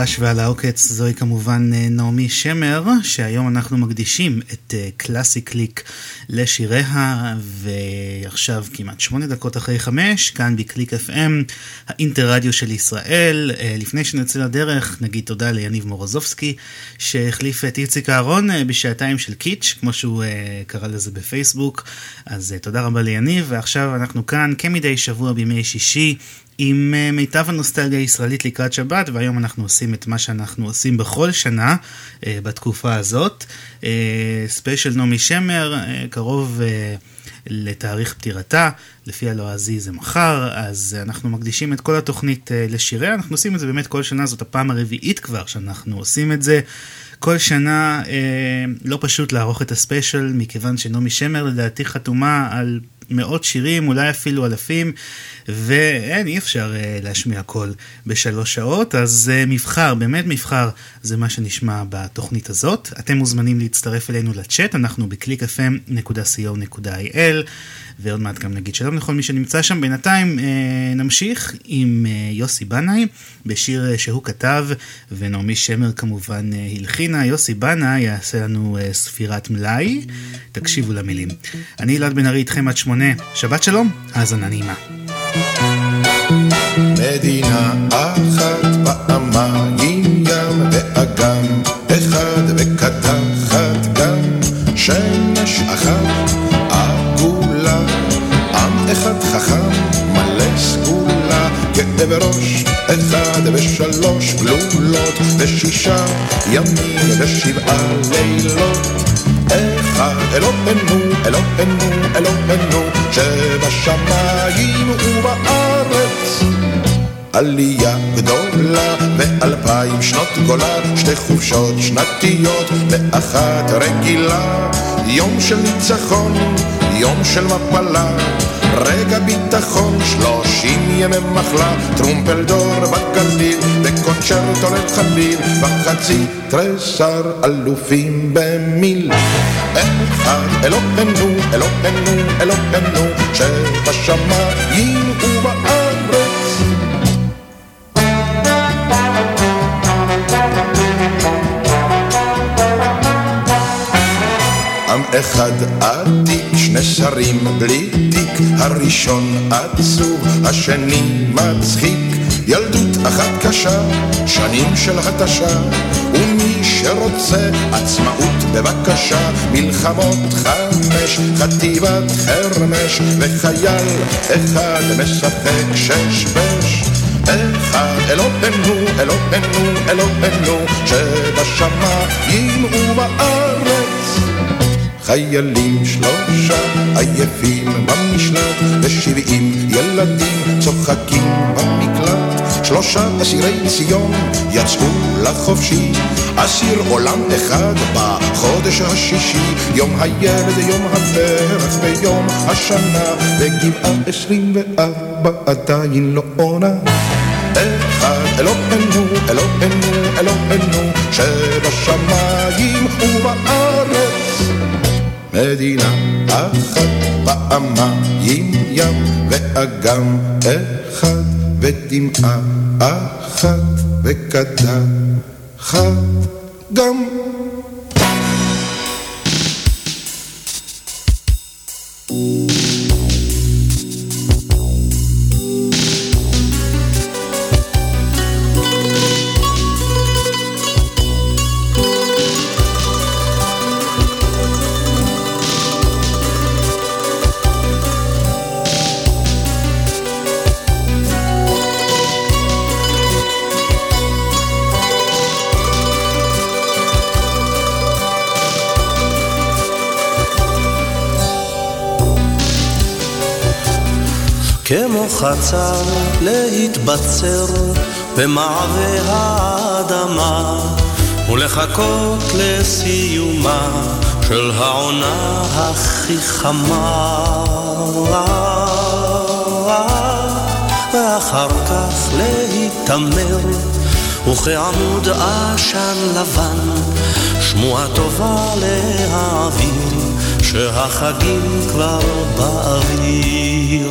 הדבש ועל העוקץ זוהי כמובן אה, נעמי שמר, שהיום אנחנו מקדישים את אה, קלאסי קליק לשיריה, ועכשיו כמעט שמונה דקות אחרי חמש, כאן בקליק FM, האינטרדיו של ישראל. אה, לפני שנצא לדרך, נגיד תודה ליניב מורוזובסקי, שהחליף את איציק אהרון בשעתיים של קיץ', כמו שהוא קרא לזה בפייסבוק, אז תודה רבה ליניב, ועכשיו אנחנו כאן כמדי שבוע בימי שישי. עם אה, מיטב הנוסטלגיה הישראלית לקראת שבת, והיום אנחנו עושים את מה שאנחנו עושים בכל שנה אה, בתקופה הזאת. ספיישל נעמי שמר, קרוב לתאריך פטירתה, לפי הלועזי זה מחר, אז אנחנו מקדישים את כל התוכנית לשיריה, אנחנו עושים את זה באמת כל שנה, זאת הפעם הרביעית כבר שאנחנו עושים את זה. כל שנה אה, לא פשוט לערוך את הספיישל, מכיוון שנעמי שמר לדעתי חתומה על מאות שירים, אולי אפילו אלפים, ואין, אי אפשר uh, להשמיע הכל בשלוש שעות, אז uh, מבחר, באמת מבחר, זה מה שנשמע בתוכנית הזאת. אתם מוזמנים להצטרף אלינו לצ'אט, אנחנו ב-clickfm.co.il. ועוד מעט גם נגיד שלום לכל מי שנמצא שם. בינתיים אה, נמשיך עם אה, יוסי בנאי בשיר אה, שהוא כתב, ונעמי שמר כמובן אה, הלחינה. יוסי בנאי יעשה לנו אה, ספירת מלאי, תקשיבו למילים. אני אלעד בן ארי איתכם עד שמונה, שבת שלום, האזנה נעימה. מדינה אחת פעמיים ים ואגם אחד וקדחת גם שמש אחת אחד חכם, מלא סגולה, כאב ראש, אחד ושלוש גלולות, ושישה ימים ושבעה לילות. אלוהינו, אלוהינו, אלוהינו, שבשמיים ובארץ. עלייה גדולה ואלפיים שנות גולה, שתי חופשות שנתיות ואחת רגילה, יום של ניצחון, יום של מפלה. רגע ביטחון, שלושים ימי מחלה, טרומפלדור בגליל, וקונצ'רטו לחליל, בחצי תריסר אלופים במיל. אחד אלוהינו, אלוהינו, אלוהינו, שבשמיים ובארץ. אחד עתיק, שני שרים בלי הראשון עצוב, השני מצחיק, ילדות אחת קשה, שנים של התשה, ומי שרוצה עצמאות בבקשה, מלחמות חמש, חטיבת חרמש, וחייל אחד משחק שש בש. אחד אלוהינו, אלוהינו, אלוהינו, שבשמיים ובארץ. חיילים שלושה עייפים במשלט ושבעים ילדים צוחקים במקלט. שלושה אסירי ציון יצאו לחופשי אסיר עולם אחד בחודש השישי. יום הילד, יום הפרח ויום השנה בגבעה עשרים וארבע עדיין לא עונה. אחד אלוהינו, אלוהינו, אלוהינו שבשמיים ובארץ מדינה אחת פעמיים ים ואגם אחד ודמעה אחת וקדחת גם. כמו חצר להתבצר במעבה האדמה ולחכות לסיומה של העונה הכי חמה. ואחר כך להתעמר וכעמוד עשן לבן שמועה טובה להעביר שהחגים כבר באוויר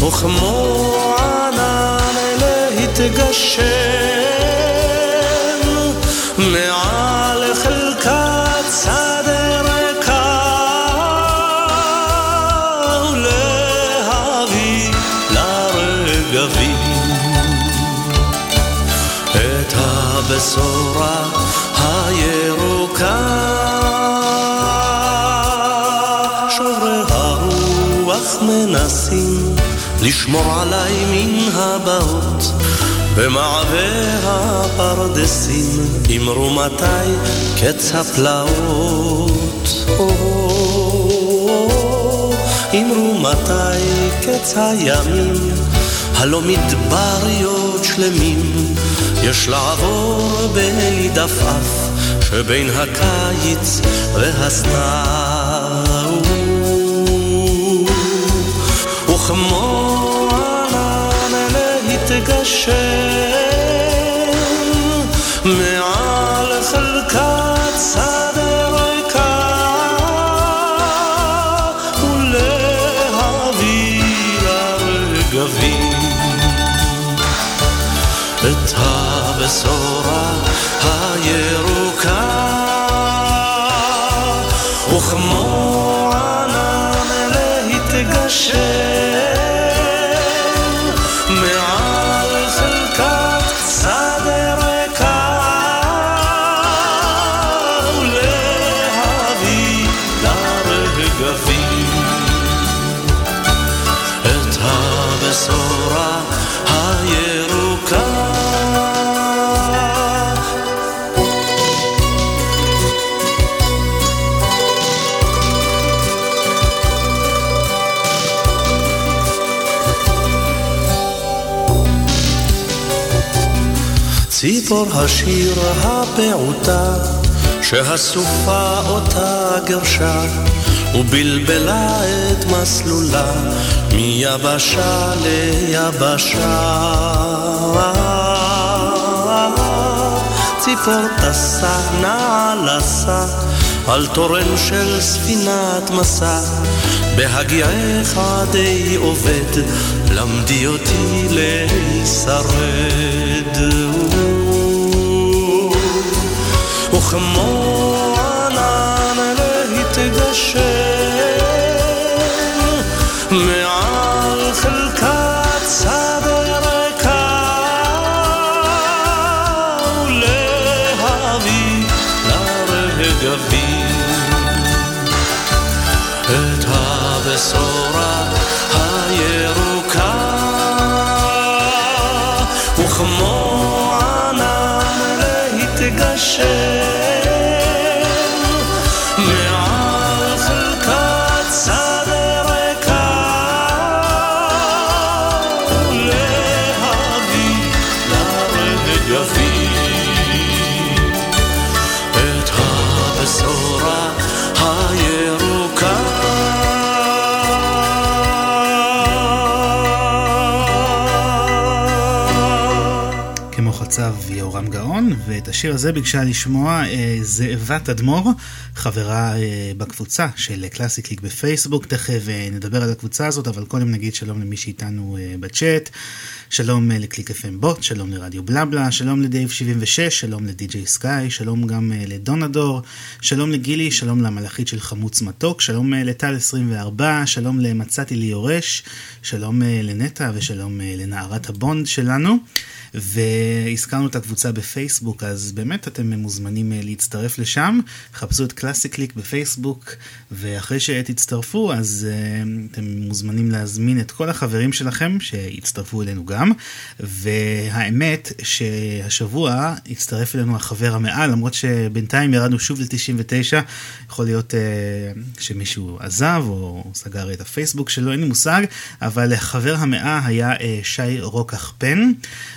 וכמו ענן להתגשם מעל חלקת שדה ריקה ולהביא לרגבים את הבשורה הירוקה לשמור עליי מן הבאות. במעבה הפרדסים אמרו מתי קץ הפלאות. אמרו מתי קץ הימים, הלא מדבריות שלמים, יש לעבור בית עפעף שבין הקיץ והסתיו. וכמו להתגשם מעל חלקת שדה ריקה ולהביא לרגבים את הבשורה ציפור השיר הפעוטה, שהסופה אותה גרשה, ובלבלה את מסלולה, מיבשה ליבשה. ציפור טסה, נעלסה, על תורן של ספינת מסע, בהגיעך די עובד, למדי אותי להישרד. וכמו ענן להתגשם השיר הזה ביקשה לשמוע אה, זאבה תדמור, חברה אה, בקבוצה של קלאסי קליק בפייסבוק, תכף אה, נדבר על הקבוצה הזאת, אבל קודם נגיד שלום למי שאיתנו בצ'אט, שלום לקליק FM בוט, שלום לרדיו בלבלה, שלום לדייב 76, שלום לדי.ג'יי סקאי, שלום גם לדונדור, שלום לגילי, שלום למלאכית של חמוץ מתוק, שלום לטל 24, שלום למצאתי לי יורש, שלום לנטע ושלום לנערת הבונד שלנו. והזכרנו את הקבוצה בפייסבוק, אז באמת אתם מוזמנים אה, להצטרף לשם, חפשו את קלאסי קליק בפייסבוק, ואחרי שתצטרפו אז uh, אתם מוזמנים להזמין את כל החברים שלכם שיצטרפו אלינו גם, והאמת שהשבוע הצטרף אלינו החבר המאה, למרות שבינתיים ירדנו שוב ל-99, יכול להיות uh, שמישהו עזב או סגר את הפייסבוק שלו, אין לי מושג, אבל חבר המאה היה אה, שי רוקח פן,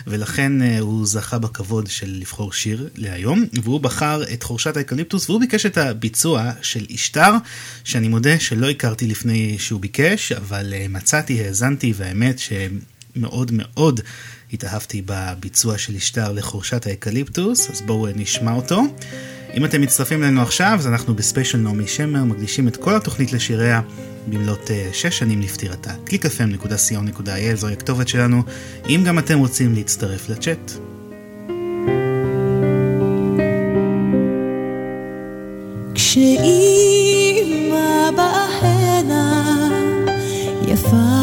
ולכן אה, הוא זכה בכבוד של לבחור שיר להיום, והוא בחר את חורשת האקליפטוס, והוא ביקש את הביצוע של אשתר, שאני מודה שלא הכרתי לפני שהוא ביקש, אבל אה, מצאתי, האזנתי, והאמת שמאוד מאוד התאהבתי בביצוע של אשתר לחורשת האקליפטוס, אז בואו נשמע אותו. אם אתם מצטרפים אלינו עכשיו, אז אנחנו בספיישל נעמי שמר, מקדישים את כל התוכנית לשיריה במלאת אה, שש שנים לפטירתה. www.clickfm.co.il זוהי הכתובת שלנו, אם גם אתם רוצים להצטרף לצ'אט. כשאימא באה הנה, יפה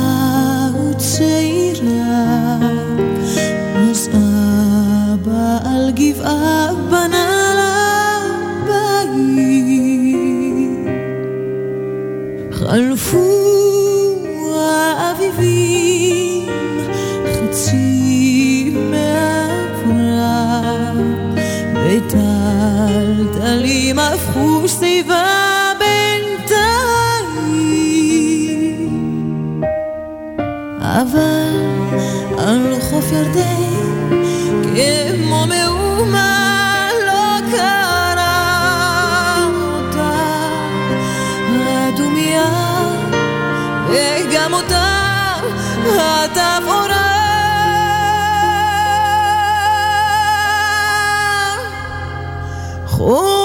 חלפו האביבים חצי מעברה וטלטלים הפכו שיבה בינתיים. אבל על חוף ירדן כן. Oh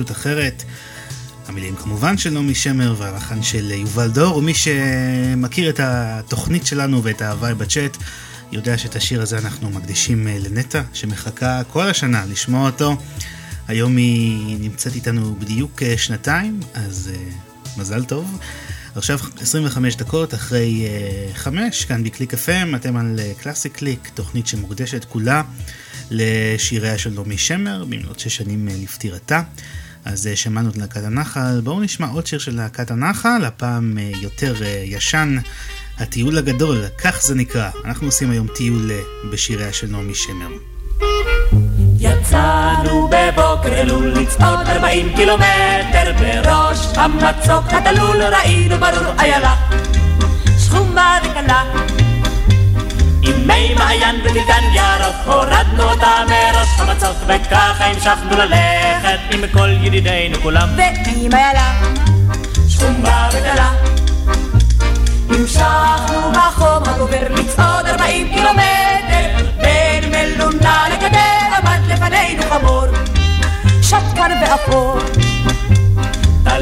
התחדשות אחרת. המילים כמובן של נעמי שמר והלחן של יובל דור, ומי שמכיר את התוכנית שלנו ואת ההוואי בצ'אט, יודע שאת השיר הזה אנחנו מקדישים אה, לנטע, שמחכה כל השנה לשמוע אותו. היום היא נמצאת איתנו בדיוק אה, שנתיים, אז אה, מזל טוב. עכשיו 25 דקות אחרי אה, 5, כאן בקליק FM, אתם על קלאסי קליק, תוכנית שמוקדשת כולה לשיריה של נעמי שמר, במלאת שש שנים לפטירתה. אז אה, שמענו את להקת הנחל, בואו נשמע עוד שיר של להקת הנחל, הפעם אה, יותר אה, ישן, הטיול הגדול, כך זה נקרא. אנחנו עושים היום טיול בשיריה של נעמי שמר. יצאנו בבוקר אלול לצעוד 40 קילומטר בראש המצוק התלול ראינו ברור איילה שחומה וקלה מי מעיין ודלגן ירוק הורדנו אותה מראש המצוק וככה המשכנו ללכת עם כל ידידינו כולם. ועם איילה שחומה וקלה המשכנו בחום הגובר לצעוד 40 קילומטר בין מלונה לגדר עמד לפנינו חמור. שתקן ואפור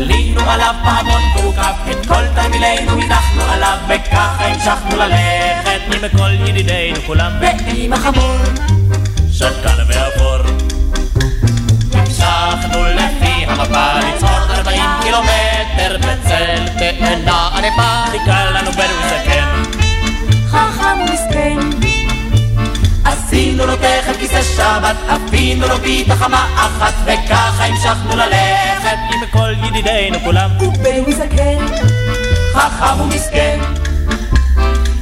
תלינו עליו פעמון והוקף את כל תרמילנו הנחנו עליו וככה המשכנו ללכת עם כל ידידינו כולם. ועם החמור. שתקן ואפור המשכנו לפי המפה לצעוד 40 קילומטר בצל תאנה ענפה חיכה לנו בדואי זקן חכם ומסכן עשינו לו תכף כיסא שבת אפינו לו פיתה חמה אחת וככה המשכנו ללכת. עם כל ידידינו כולם. ובדואי זקן חכם ומסכן.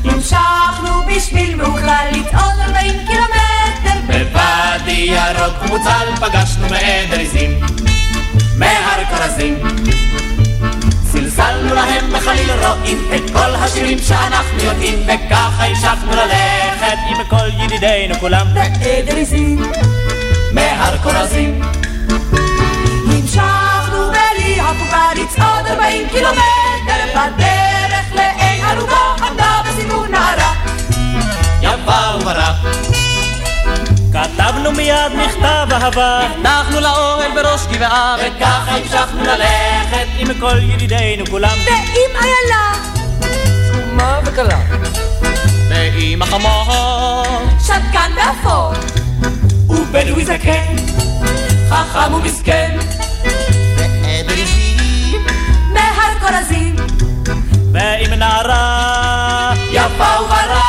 המשכנו בשביל מאוחר לצעוד 40 קילומטר. בוואדי ירוק ומוצל פגשנו מעדר עזים מהר כרזים צלצלנו להם בחליל רואים את כל השירים שאנחנו יודעים וככה המשכנו ללכת. עם כל ידידינו כולם. בעדר עזים מהר כרזים המשכנו בלי הפוגה לצעוד 40 קילומטר בדרך לעין ערוגה עמדה בסימון נערה יפה ומרה כתבנו מיד מכתב אהבה, נחנו לאוהל בראש גבעה וככה המשכנו ללכת עם כל ידידינו כולם, ועם איילה מה וקלה ועם החמור? שתקן ואפור ובדואי זקן חכם ומסכן. ועדר עזים מהר כורזים. ועם נערה, יפה וברה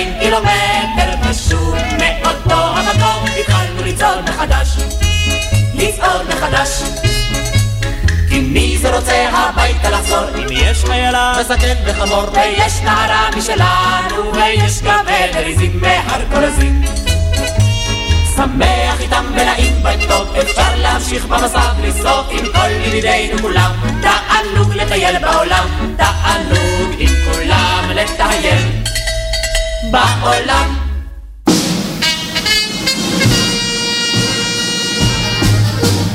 40 קילומטר ושוב מאותו המקום. התחלנו לצעוד מחדש לצעוד מחדש. כי מי זה רוצה הביתה לחזור? אם יש איילה, וזקן וחמור ויש נערה משלנו ויש גם עזים מהר כורזים שמח איתם ונעים בית טוב אפשר להמשיך במסע בלי סוף עם כל ידידינו כולם. תענוג לטייל בעולם תענוג עם כולם לטייל בעולם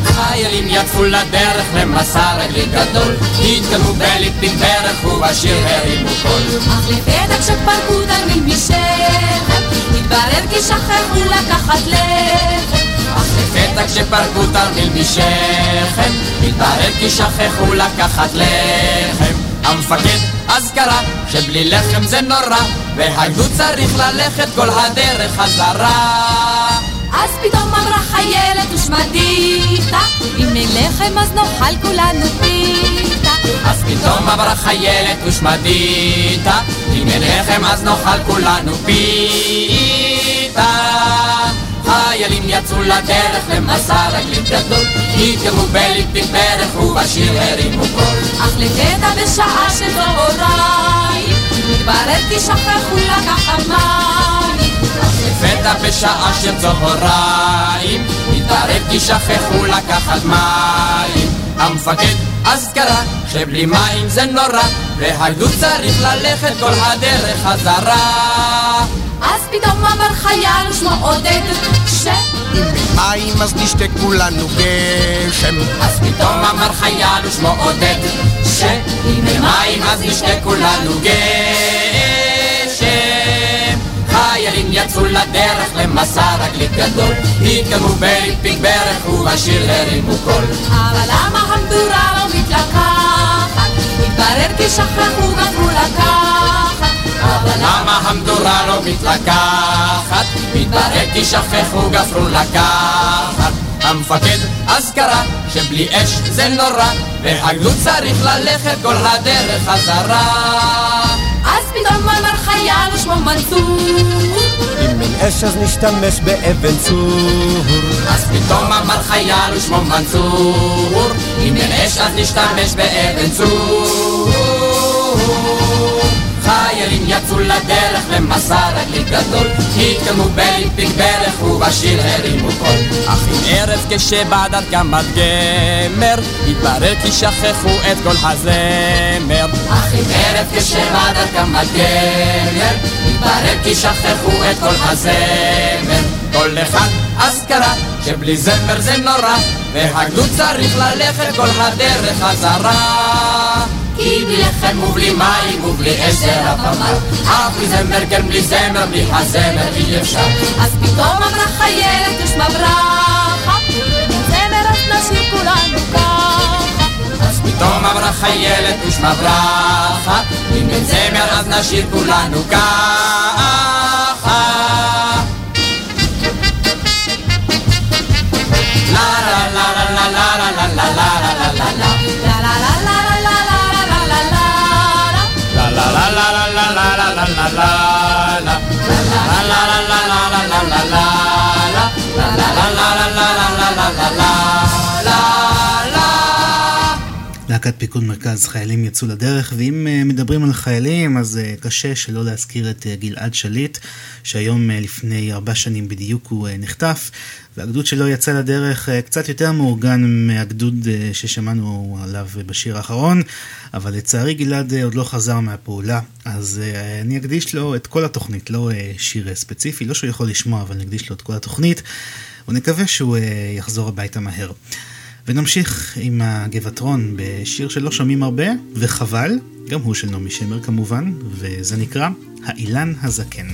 חיילים יצאו לדרך למסע רגלי גדול, התקדמו בליפיק ברך ובשיר הרימו קול. אך לפתע כשפרקו תרמיל משכם, התברר כי שכחו לקחת לחם. אך לפתע כשפרקו תרמיל משכם, התברר כי שכחו לקחת לחם. המפקד אז קרא שבלי לחם זה נורא, והגדוד צריך ללכת כל הדרך חזרה. אז פתאום אמרה חיילת ושמדיתה, אם אין לחם אז נאכל כולנו פיתה. אז פתאום אמרה חיילת ושמדיתה, אם אין לחם אז נאכל כולנו פיתה. חיילים יצאו לדרך למסע רגלית גדול, התקרבו בליפיק ברך ובשיר הרימו קול. אך לפתע בשעה של צהריים, מתברר כי שכחו לקחת מים. לפתע בשעה של צהריים, התברר כי שכחו לקחת מים. המפקד אז קרא שבלי מים זה נורא, והגדוד צריך ללכת כל הדרך חזרה. אז פתאום אמר חייל ושמו עודד, ש... אם אין מים אז נשתה כולנו גשם. אז פתאום אמר חייל ושמו עודד, שאם אין מים אז נשתה כולנו גשם. חיילים יצאו לדרך למסע רגלית גדול, התקדמו בליפיק ברך ובשיר הרימו קול. אבל למה המדורה לא מתלקחת? התברר כי שכחו גמרו לקחת. אבל למה המדורה לא מתלקחת? מתברר כי שכחו גפרו לקחת. המפקד אז קרא שבלי אש זה נורא, והגדוד צריך ללכת כל הדרך חזרה. אז פתאום אמר חייל ושמו מנסור, אם אין אש אז נשתמש באבן צור. אז פתאום אמר חייל ושמו מנסור, אם אין אש אז נשתמש באבן צור. חיילים יצאו לדרך למסע רגלית גדול, התקדמו בליפיק ברך ובשיר הרימו קול. אך עם ערב כשבא דרכם בת גמר, התברר כי שכחו את כל הזמר. אך עם ערב כשבא דרכם בת גמר, התברר כי שכחו את כל הזמר. כל אחד אז קרא שבלי זמר זה נורא, והגדוד צריך ללכת כל הדרך חזרה. כי בלי לחם ובלי מים ובלי רב אמר אף בלי זמר כן בלי זמר בלי הזמר אי אפשר אז פתאום אמרה חיילת ושמה ברכה, זמר אז נשאיר כולנו ככה. אז פתאום אמרה חיילת ושמה ברכה אם אין זמר אז נשאיר כולנו ככה לה לה לה לה לה לה לה לה לה להקת פיקוד מרכז חיילים יצאו לדרך, ואם אה, מדברים על חיילים אז אה, קשה שלא להזכיר את אה, גלעד שליט, שהיום לפני ארבע שנים בדיוק הוא נחטף, והגדוד שלו יצא לדרך אה, קצת יותר מאורגן מהגדוד אה, ששמענו עליו בשיר האחרון, אבל לצערי גלעד אה, עוד לא חזר מהפעולה, אז אני אקדיש לו את כל התוכנית, לא שיר ספציפי, לא שהוא יכול לשמוע, אבל נקדיש לו את כל התוכנית, ונקווה שהוא יחזור הביתה מהר. ונמשיך עם הגבעטרון בשיר שלא שומעים הרבה, וחבל, גם הוא של נעמי שמר כמובן, וזה נקרא האילן הזקן.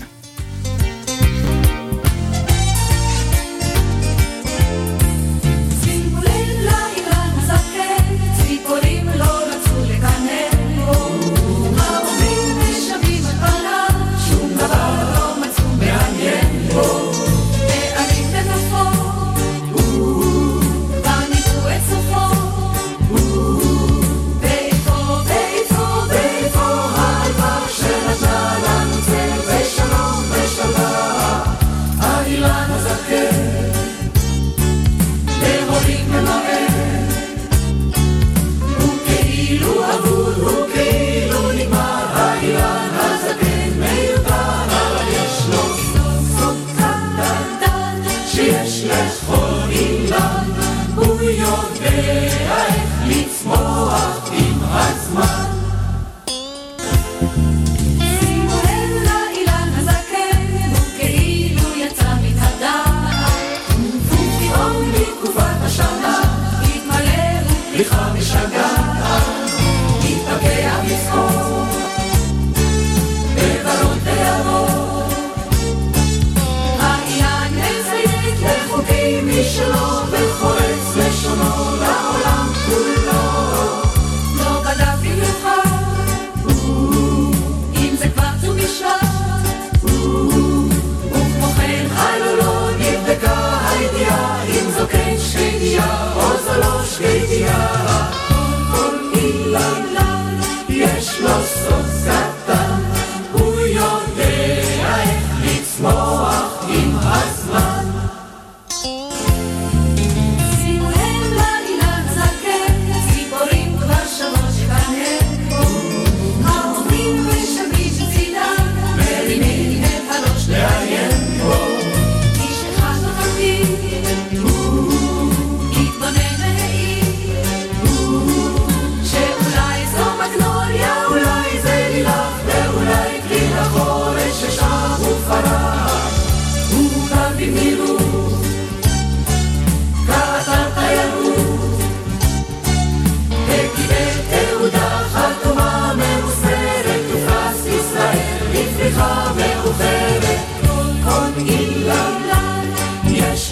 Stadia.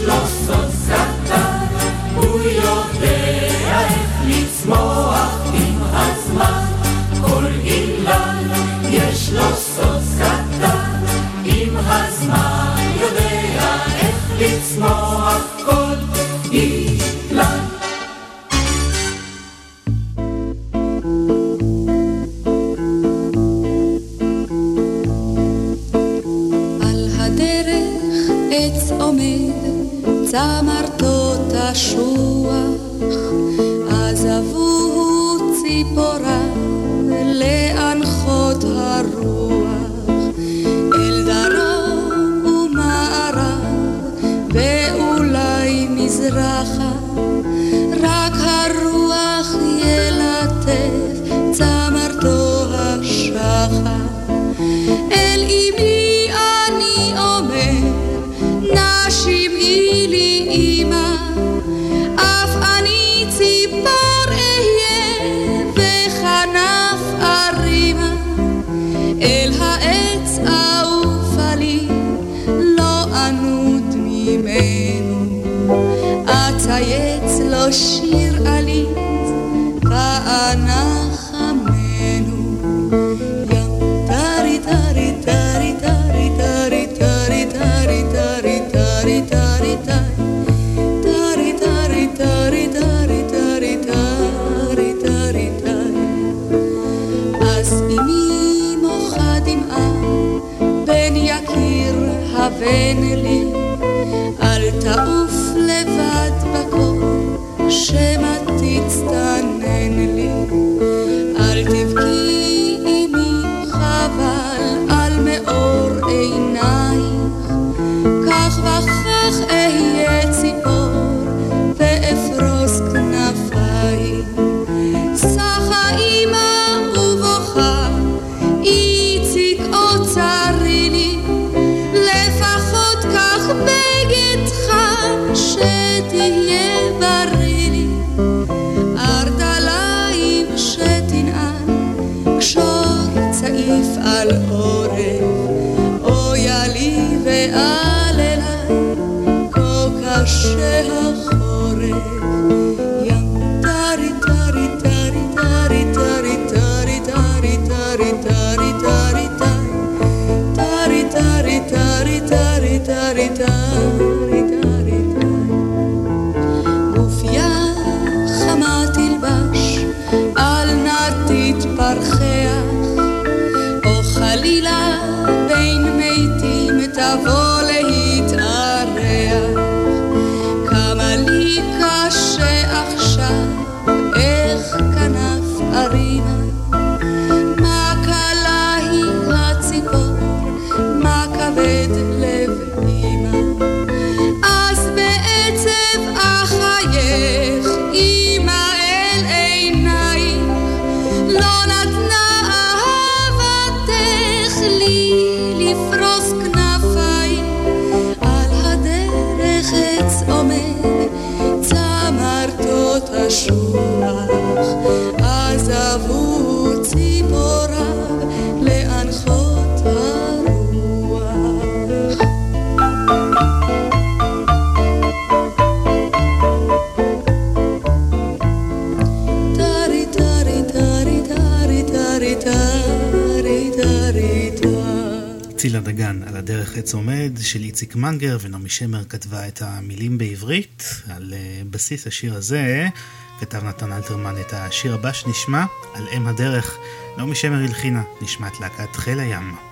לא סוזקה, הוא יודע איך לצמוח עם הזמן, כל אילן יש לו סוזקה. צמרתות השוח, עזבוהו ציפורה, לאן שהחיים חץ עומד של איציק מנגר ונעמי שמר כתבה את המילים בעברית. על אה, בסיס השיר הזה כתב נתן אלתרמן את השיר הבא שנשמע על אם הדרך. נעמי שמר הלחינה, נשמעת להקת חיל הים.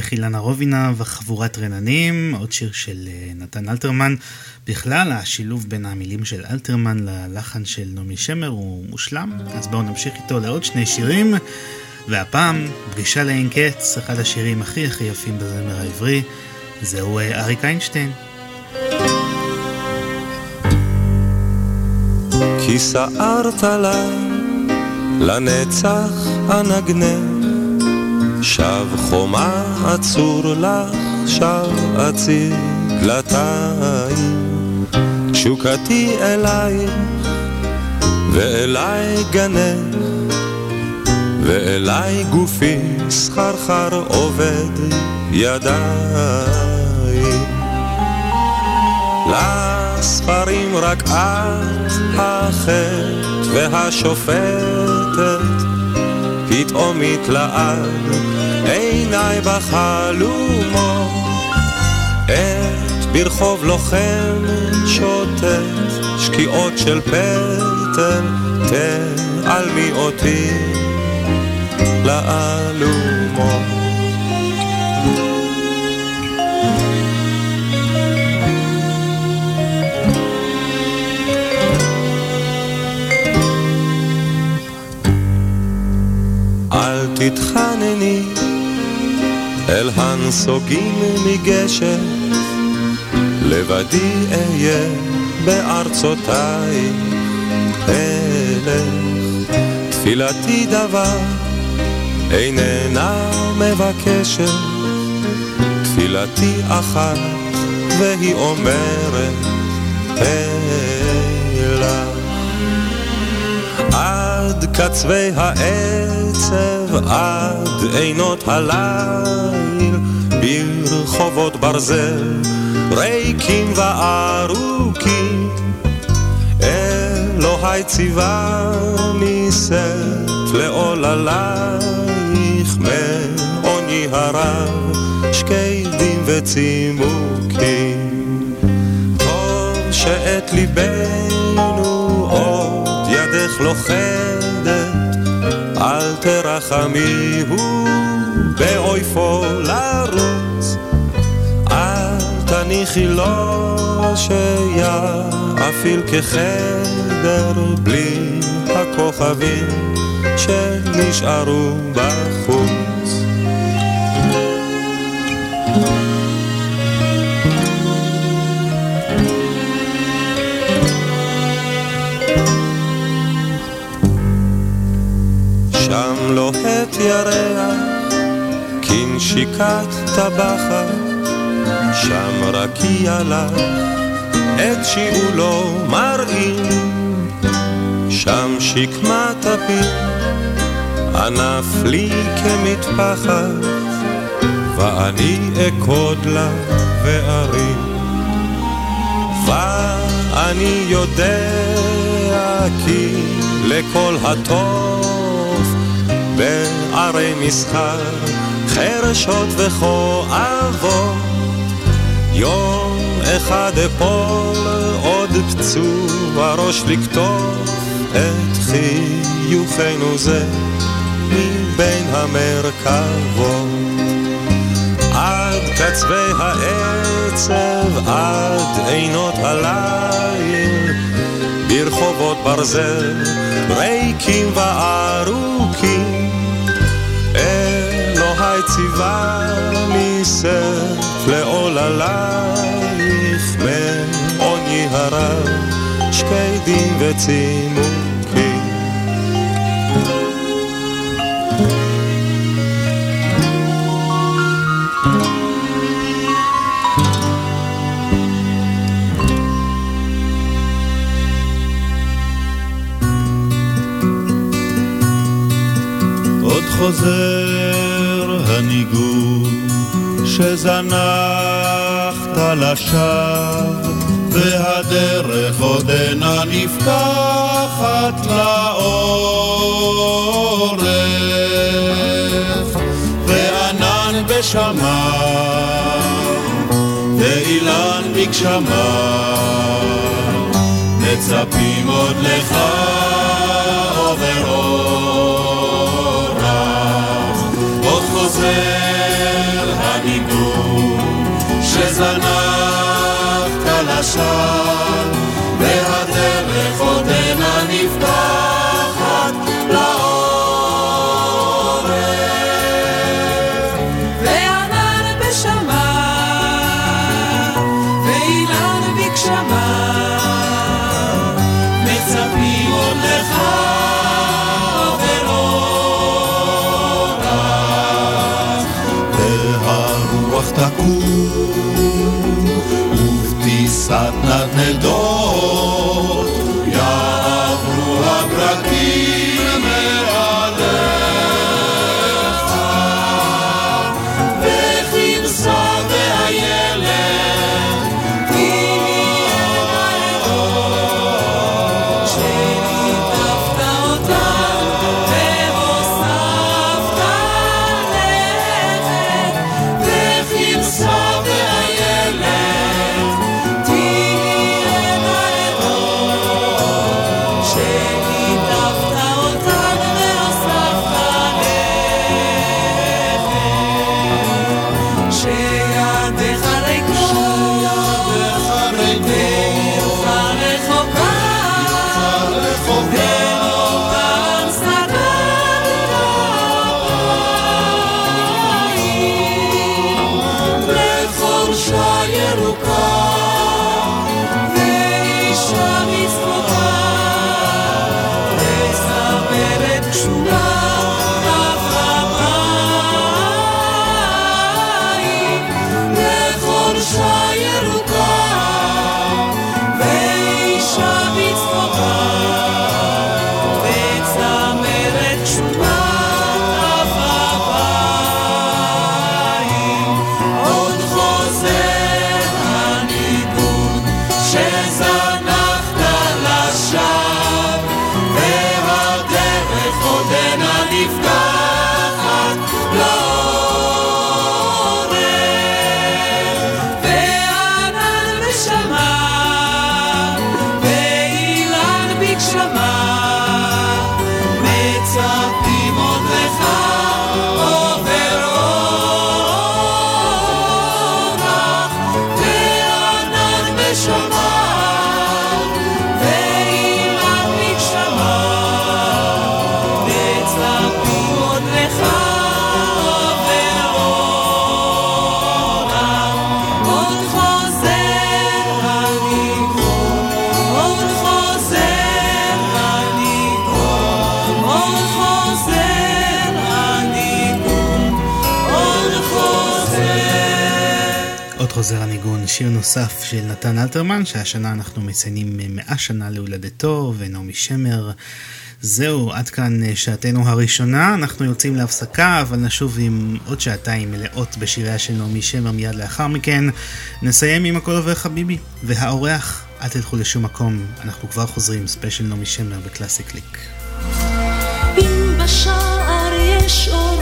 דרך אילנה רובינה וחבורת רננים, עוד שיר של אה, נתן אלתרמן. בכלל, השילוב בין המילים של אלתרמן ללחן של נעמי שמר הוא מושלם, אז בואו נמשיך איתו לעוד שני שירים, והפעם, פגישה לאין קץ, אחד השירים הכי הכי יפים בזמר העברי, זהו אה, אריק איינשטיין. כי שערת לה לנצח הנגנך שב חומה אצור לך, שב אציר דלתיים, תשוקתי אלייך, ואליי גנך, ואליי גופי סחרחר עובד ידיי. לספרים רק את, החטא והשופט פתאום מתלעד עיניי בחלומות. עת ברחוב לוחם שוטט, שקיעות של פטל, תעלמי אותי לאלומות. תתחנני אל הנסוגים מגשם, לבדי אהיה בארצותיי אלך. תפילתי דבר איננה מבקשת, תפילתי אחת והיא אומרת אלך. קצווי העצב, עד עינות הליל, ברחובות ברזל, ריקים וארוכים. אלוהי ציווני שאת לעוללייך, מעוני הרב, שקדים וצימוקים. טוב שאת ליבנו עוד ידך לוכדת, אל תרחמי הוא באויפו לרוץ, אל תניחי לו שיאפיל כחדר בלי הכוכבים שנשארו בחוץ. שם לוהט ירח, כנשיקת טבחת, שם רקיע לך, את שיעולו מראים, שם שקמת הפיר, ענף לי כמטפחת, ואני אכוד לה וארים. ואני יודע כי לכל הטוב בערי מסחר, חרשות וכואבות. יום אחד אפול עוד פצוע ראש לקטוף את חיוכנו זה מבין המרכבות. עד קצווי העצב, עד עינות הליל, ברחובות ברזל, ריקים וארוכים. אלוהי ציווני סף לעוללייך, מעוני הרב, שקדים וצימוקים. עוד חוזר הניגון שזנחת לשווא והדרך עודנה נפקחת לאורך וענן בשמיים ואילן בגשמיים מצפים עוד לך עובר אורח חוזר הניגון שזנחת לשווא והדרך עודנה נפתחת Ooh. נוסף של נתן אלתרמן, שהשנה אנחנו מציינים מאה שנה להולדתו, ונעמי שמר. זהו, עד כאן שעתנו הראשונה, אנחנו יוצאים להפסקה, אבל נשוב עם עוד שעתיים מלאות בשיריה של נעמי שמר מיד לאחר מכן. נסיים עם הכל עובר חביבי, והאורח, אל תלכו לשום מקום, אנחנו כבר חוזרים, ספיישל נעמי שמר בקלאסי קליק. אם בשער יש אורח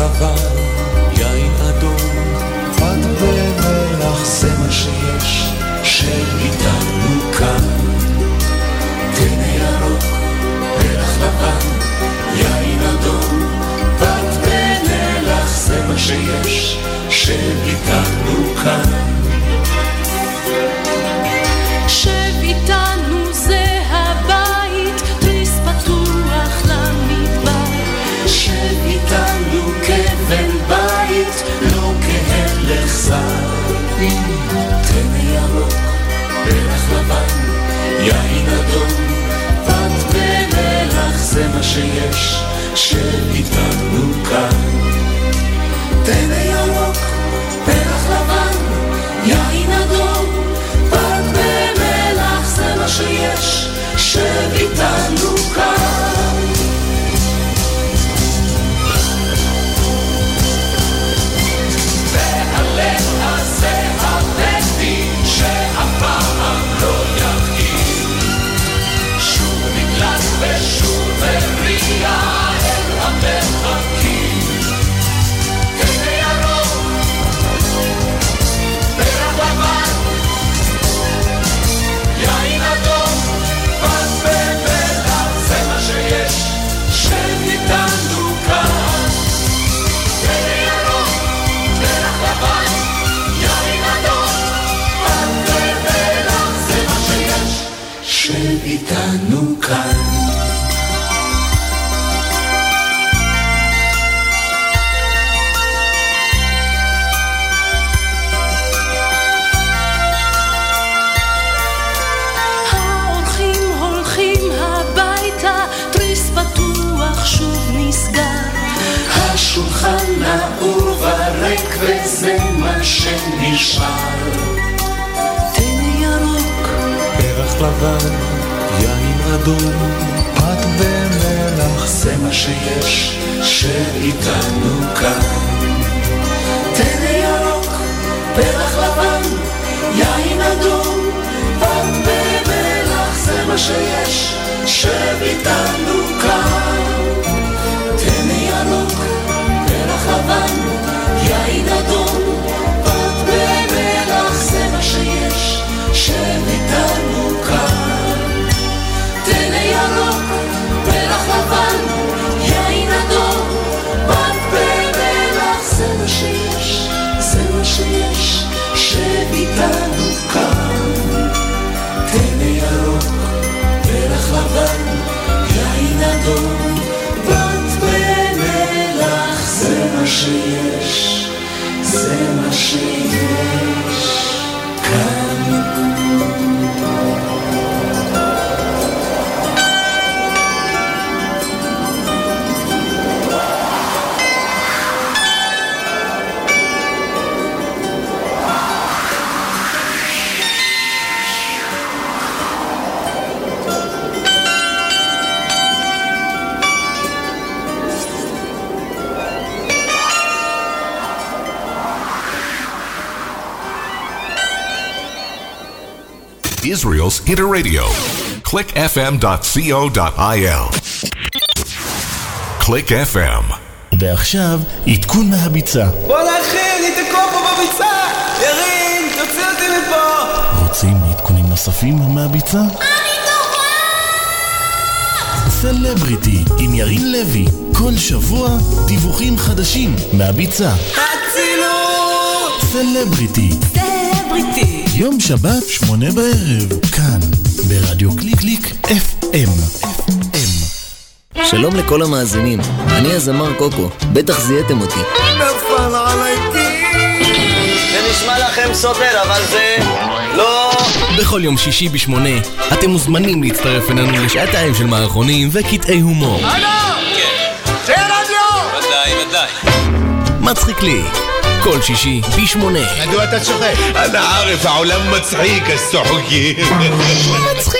לבן, יין אדום, פת ומלח זה מה שיש, שאיתנו כאן. תן ירוק, פרח לבן, יין אדום, פת ומלח זה מה שיש, שאיתנו כאן. לבן, יין אדום, פת ומלח זה מה שיש, שב איתנו כאן. Hinter Radio. clickfm.co.il. Click FM. ועכשיו, עדכון מהביצה. בואנה אחי, אני תקוע פה בביצה! ירין, תוציא אותי מפה! רוצים עדכונים נוספים מהביצה? סלבריטי עם ירין לוי, כל שבוע דיווחים חדשים מהביצה. אצילות! סלבריטי, סלבריטי! יום שבת, שמונה בערב, כאן, ברדיו קליק קליק FM. שלום לכל המאזינים, אני הזמר קוקו, בטח זיהיתם אותי. נפל עליי טיל! זה נשמע לכם סותר, אבל זה לא... בכל יום שישי בשמונה, אתם מוזמנים להצטרף אלינו לשעתיים של מערכונים וקטעי הומור. הלו! כן. זה רדיו! ודאי, ודאי. מצחיק לי. כל שישי בשמונה. מדוע אתה צוחק? אני ערף, העולם מצחיק, אז צוחקים. מצחיק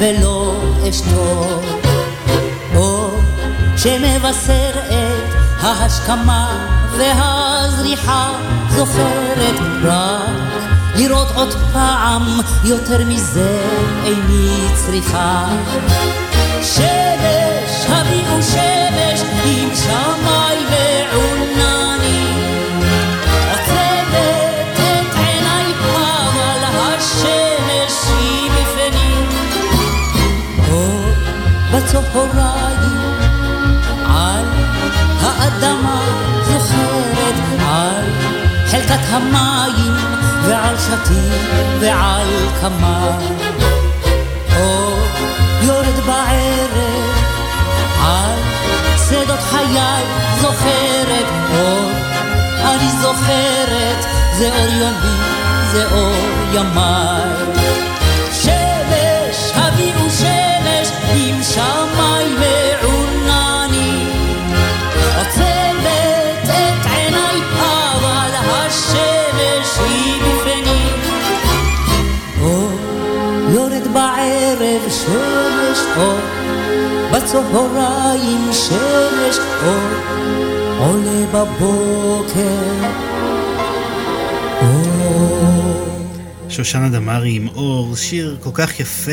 ולא אשתוק. אור שמבשר את ההשכמה והזריחה זוכרת רק לראות עוד פעם יותר מזה איני צריכה. שמש, הביאו שמש עם שמאי בצהריים על האדמה זוכרת על חלקת המים ועל שתים ועל כמה. אור יורד בערב על שדות חיי זוכרת אור אני זוכרת זה אור יומי זה אור ימיי בצהריים שמש אור, עולה בבוקר. שושנה דמארי עם אור, שיר כל כך יפה,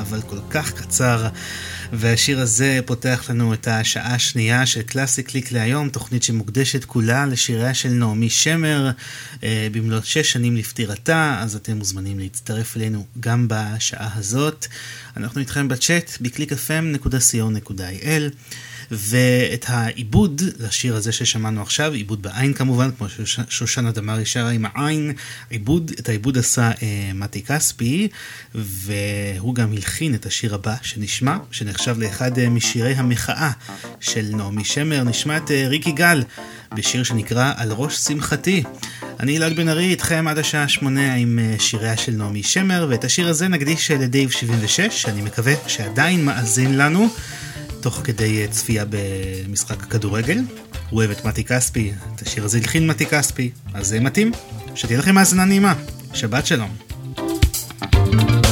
אבל כל כך קצר. והשיר הזה פותח לנו את השעה השנייה של קלאסי קליק להיום, תוכנית שמוקדשת כולה לשיריה של נעמי שמר אה, במלאת שש שנים לפטירתה, אז אתם מוזמנים להצטרף אלינו גם בשעה הזאת. אנחנו איתכם בצ'אט ב-clickfm.co.il ואת העיבוד לשיר הזה ששמענו עכשיו, עיבוד בעין כמובן, כמו ששושנה דמארי שרה עם העין, עיבוד, את העיבוד עשה אה, מתי כספי, והוא גם הלחין את השיר הבא שנשמע, שנחשב לאחד אה, משירי המחאה של נעמי שמר, נשמע את אה, ריקי גל בשיר שנקרא על ראש שמחתי. אני אלעד בן ארי איתכם עד השעה שמונה עם אה, שיריה של נעמי שמר, ואת השיר הזה נקדיש אה, לדייב 76, שאני מקווה שעדיין מאזין לנו. תוך כדי צפייה במשחק הכדורגל. הוא אוהב את מתי כספי, את השיר הזה הלחין מתי כספי, אז זה מתאים. שתהיה לכם האזנה נעימה. שבת שלום. על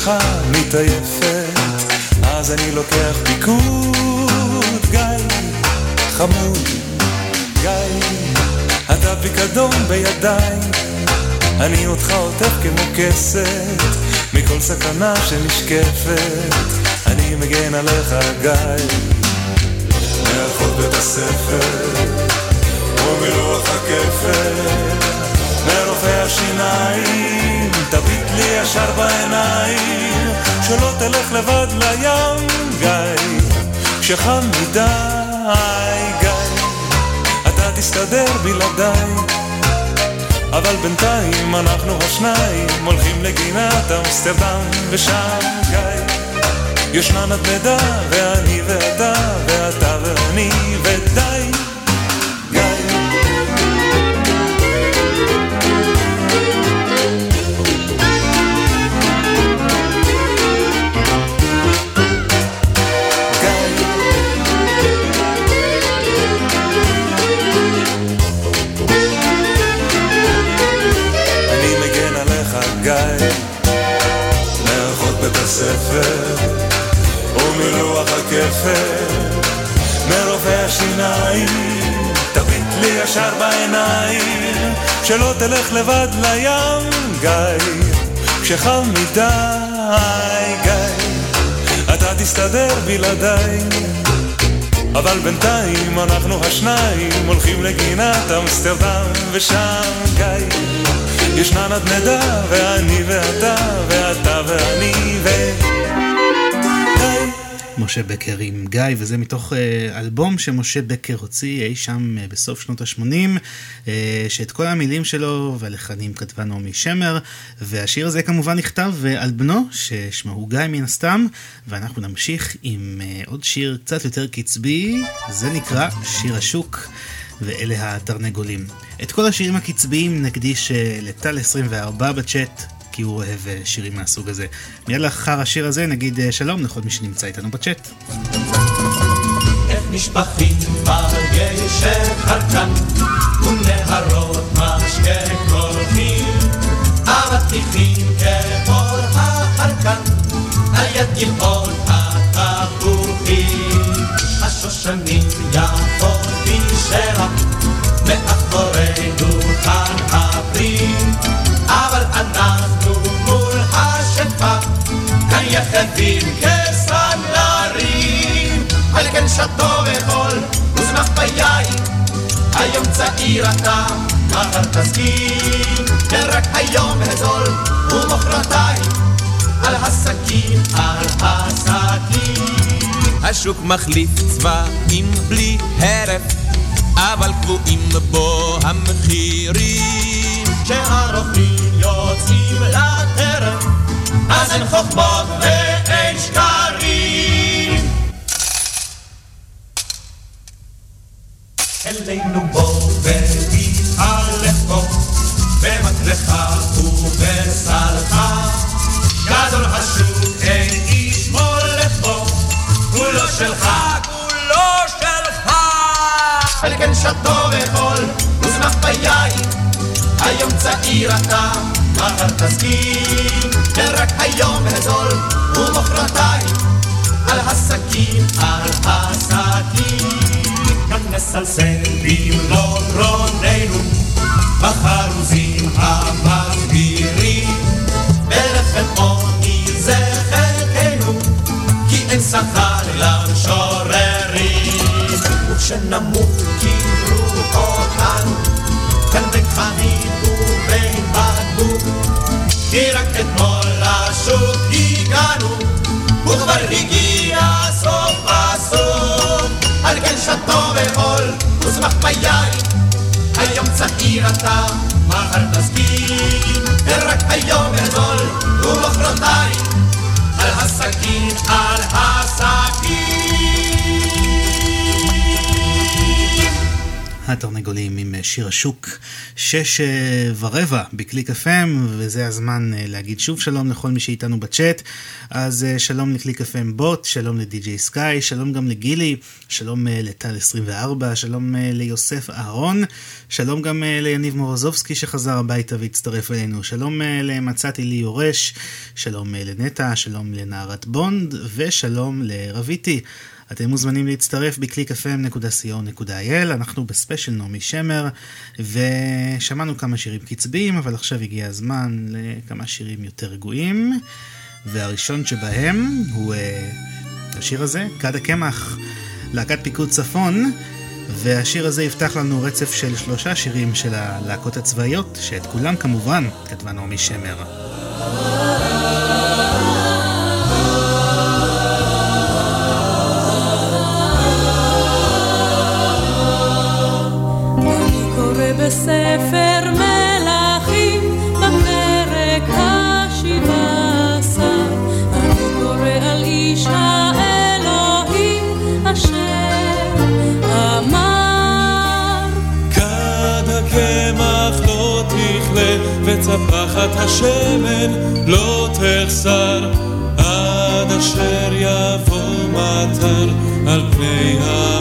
שלך מתעייפת, אז אני לוקח פיקוד, גיא, חמוד, גיא, אתה פיקדון בידיי, אני אותך עוטף כמו כסת, מכל סכנה שנשקפת, אני מגן עליך גיא. מאחות בית הספר, ומלוח הכפר, מרופא השיניים, תביט לי ישר בעיניים, שלא תלך לבד לים, גיא, כשחם מדי, גיא, אתה תסתדר בלעדיי. אבל בינתיים אנחנו השניים הולכים לגינת אמסטרדם ושם גיא ישנה נדנדה ואני ואתה ואתה ואני ודי הכפר מרופא השיניים תביט לי ישר בעיניים. שלא תלך לבד לים גיא. כשחם מדי גיא. אתה תסתדר בלעדיי. אבל בינתיים אנחנו השניים הולכים לגינת אמסטרדם ושם גיא. ישנה נדנדה ואני ואתה ואתה ואני ו... משה בקר עם גיא, וזה מתוך אה, אלבום שמשה בקר הוציא אי שם אה, בסוף שנות ה-80, אה, שאת כל המילים שלו והלחנים כתבה נעמי שמר, והשיר הזה כמובן נכתב על בנו, ששמו הוא גיא מן הסתם, ואנחנו נמשיך עם עוד שיר קצת יותר קצבי, זה נקרא שיר השוק. ואלה התרנגולים. את כל השירים הקצביים נקדיש לטל 24 בצ'אט, כי הוא אוהב אה, שירים מהסוג הזה. מיד לאחר השיר הזה נגיד אה, שלום לכל מי שנמצא איתנו בצ'אט. נשפכים בגשם חרקן, ונהרות מאחורי דוכן הפרי, יחדים כסנדלרים. על כן שתו וחול, וזנח ביין. היום צעיר אתה, מחר תסכים, ורק היום הזול, ומחרתיים, על הסכין, על הסכין. השוק מחליף צבעים בלי הרף, אבל קבועים בו המחירים. כשהרוכבים יוצאים לטרף, אז אין חוכמות ואין שקרים. אלינו בוא ותתהלך בו, במקלך ובסלך. גדול השוק אין איש מולך בו, כולו שלך, כולו שלך. על כן שתו וחול, וזנח ביין, היום צעיר אתה, מחר תסכים, ורק היום הזול, ומחרתיים, על הסכין, על הסכין. כאן נסלסלים לא רוננו, בחרוזים המגבירים, בלחם עוני זה חלקנו, כי אין שכר למשוררים. וכשנמות קיבלו אותנו, בין חנית ובין בקבוק, כי רק אתמול לשוק הגענו, וכבר הגיע סוף הסוף. על כן שתו וחול, ושמח ביין, היום צעיר אתה, מחר תסכים, התרנגולים עם שיר השוק, שש אה, ורבע בקליק FM, וזה הזמן אה, להגיד שוב שלום לכל מי שאיתנו בצ'אט. אז אה, שלום לקליק FM בוט, שלום לדי.ג'יי סקאי, שלום גם לגילי, שלום לטל 24, שלום ליוסף אהרון, שלום גם ליניב מורוזובסקי שחזר הביתה והצטרף אלינו, שלום למצאתי לי יורש, שלום לנטע, שלום לנערת בונד, ושלום לרביטי. אתם מוזמנים להצטרף ב-clickfm.co.il, אנחנו בספיישל נעמי שמר, ושמענו כמה שירים קצביים, אבל עכשיו הגיע הזמן לכמה שירים יותר רגועים, והראשון שבהם הוא uh, השיר הזה, כד הקמח, להקת פיקוד צפון. והשיר הזה יפתח לנו רצף של שלושה שירים של הלהקות הצבאיות, שאת כולם כמובן כתבה נעמי שמר. בספר וצפחת השמן לא תחסר. עד אשר יבוא מטר על פני האדמה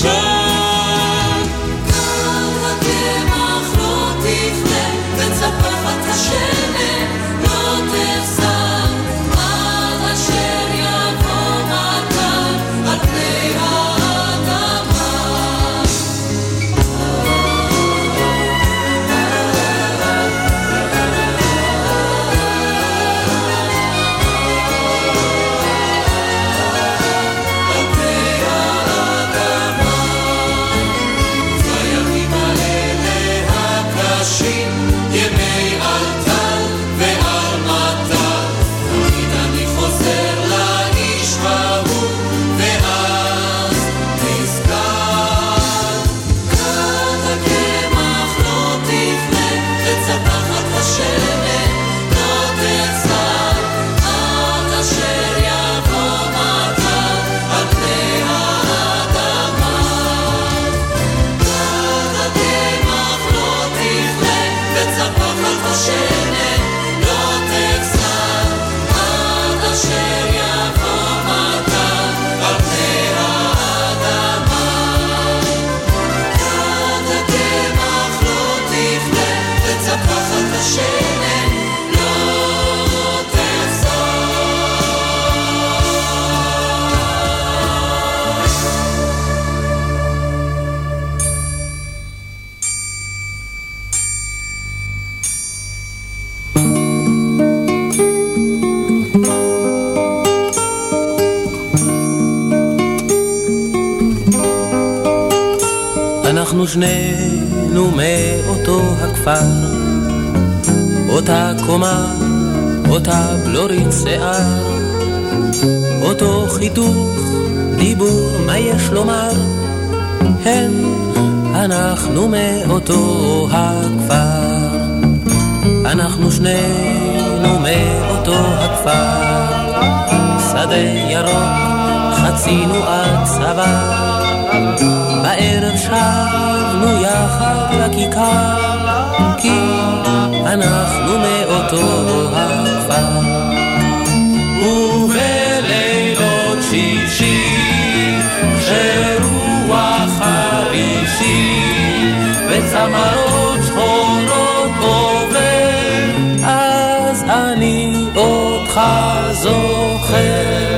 ושר. שנינו מאותו הכפר, אותה קומה, אותה בלורית שיער, אותו חיתוך, דיבור, מה יש לומר? הם, אנחנו מאותו הכפר, אנחנו שנינו מאותו הכפר, שדה ירוק, חצינו עד צבא. בערב הלכנו יחד לכיכר, כי אנחנו מאותו הכפר. ובלילות שישי, שרוח חרישי, וצמרות שחורות עובר, אז אני אותך זוכר.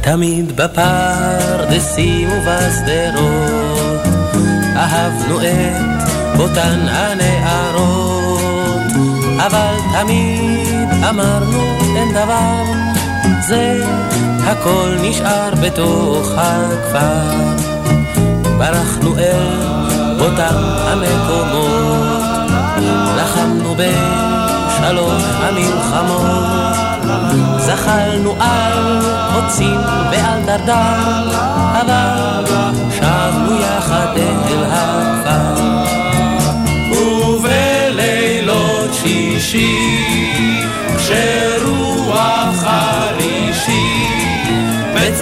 תמיד בפרדסים ובשדרות אהבנו את אותן הנערות אבל תמיד אמרנו אין דבר זה הכל נשאר בתוך הכפר. ברחנו אל אותם המקומות לחמנו בשלוש המלחמות. זחלנו על קוצים ועל דרדר אבל שבנו יחד אל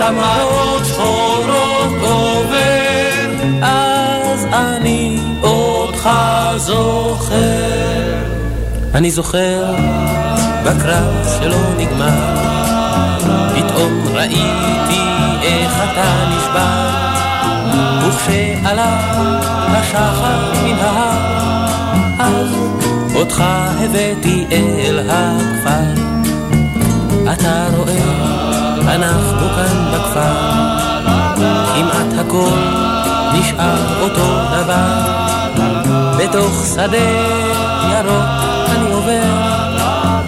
בצמאות שחורות עובר אז אני אותך זוכר. אני זוכר בקרב שלא נגמר פתאום ראיתי איך אתה נשבר. וכשעלה השחר מן ההר אז אותך הבאתי אל הכפר. אתה רואה, אנחנו כאן בכפר כמעט הכל נשאר אותו דבר בתוך שדה ירוק אני עובר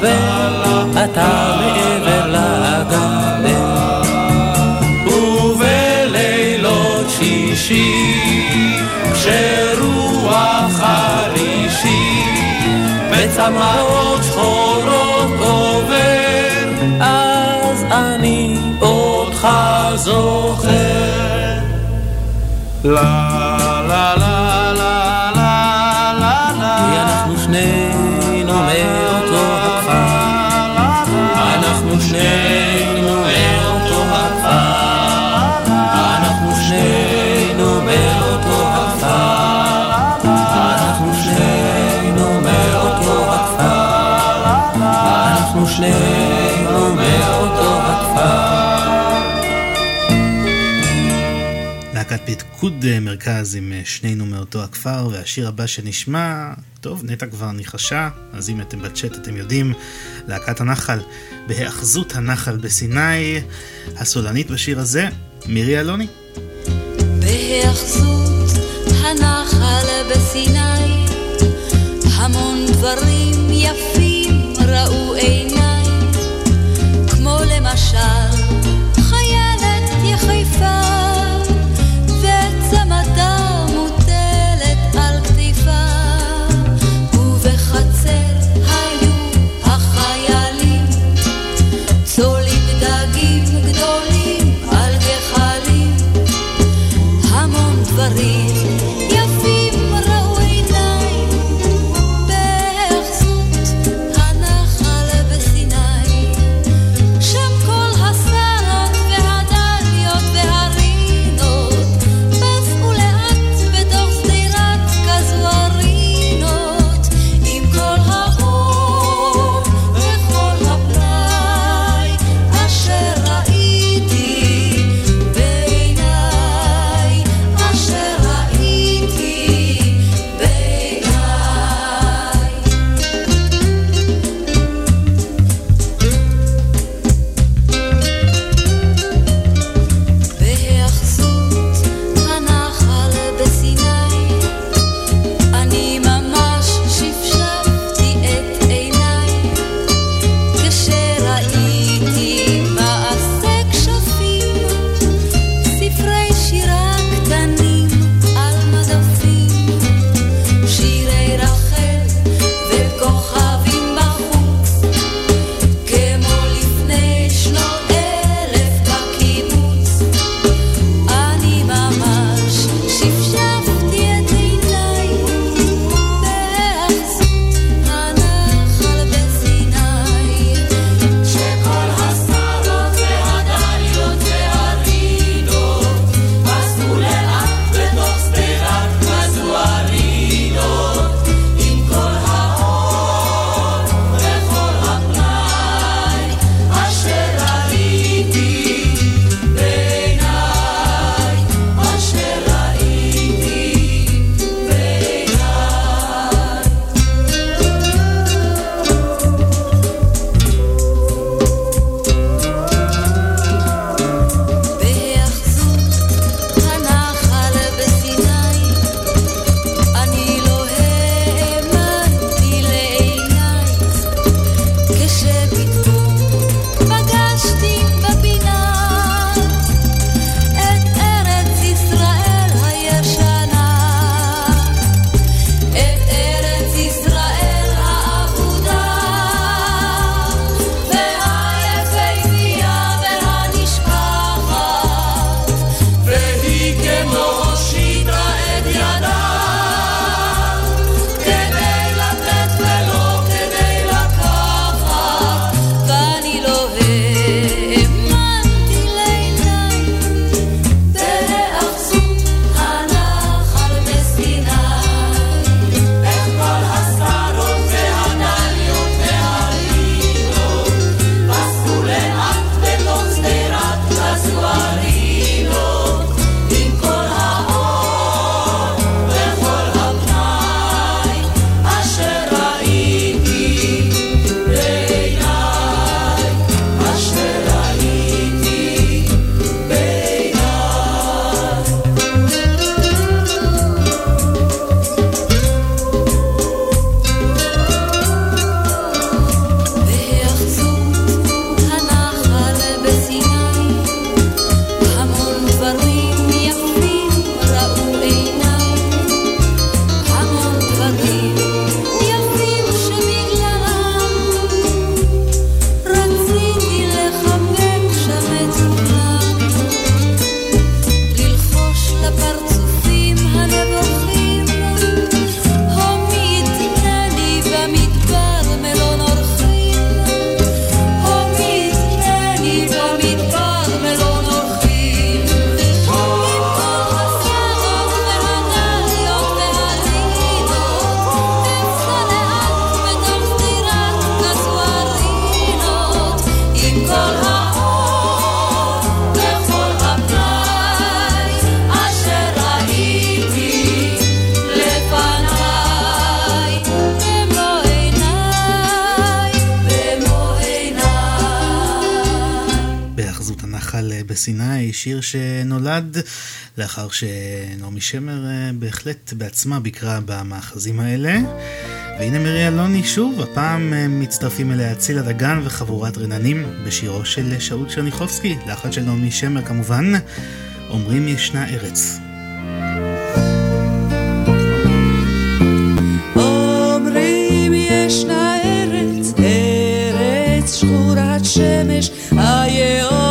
ואתה מעבר לגדר. ובלילות שישי, כשרוח חרישי, בצמאות שחורות זוכר. לה פיקוד אה, מרכז עם אה, שנינו מאותו הכפר, והשיר הבא שנשמע, טוב, נטע כבר ניחשה, אז אם אתם בצ'אט אתם יודעים, להקת הנחל, בהאחזות הנחל בסיני, הסולנית בשיר הזה, מירי אלוני. בהיאחזות הנחל בסיני, המון דברים יפים ראו עיניי, לאחר שנעמי שמר אה, בהחלט בעצמה ביקרה במאחזים האלה. והנה מרי אלוני שוב, הפעם אה, מצטרפים אליה אצילה דגן וחבורת רננים בשירו של שאול שרניחובסקי, לאחד של נעמי שמר כמובן, אומרים ישנה ארץ. ישנה ארץ, ארץ שחורת שמש, היאור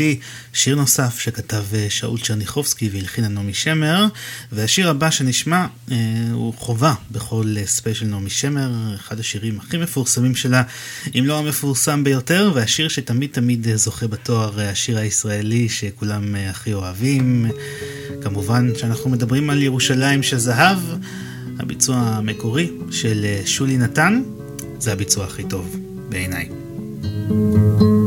איתי שיר נוסף שכתב אה, שאול צ'רניחובסקי והלחינה נעמי שמר, והשיר הבא שנשמע אה, הוא חובה בכל אה, ספיישל נעמי שמר, אחד השירים הכי מפורסמים שלה, אם לא המפורסם ביותר, והשיר שתמיד תמיד אה, זוכה בתואר השיר הישראלי שכולם הכי אוהבים. כמובן שאנחנו מדברים על ירושלים של זהב, הביצוע המקורי של שולי נתן, זה הביצוע הכי טוב בעיניי. thank you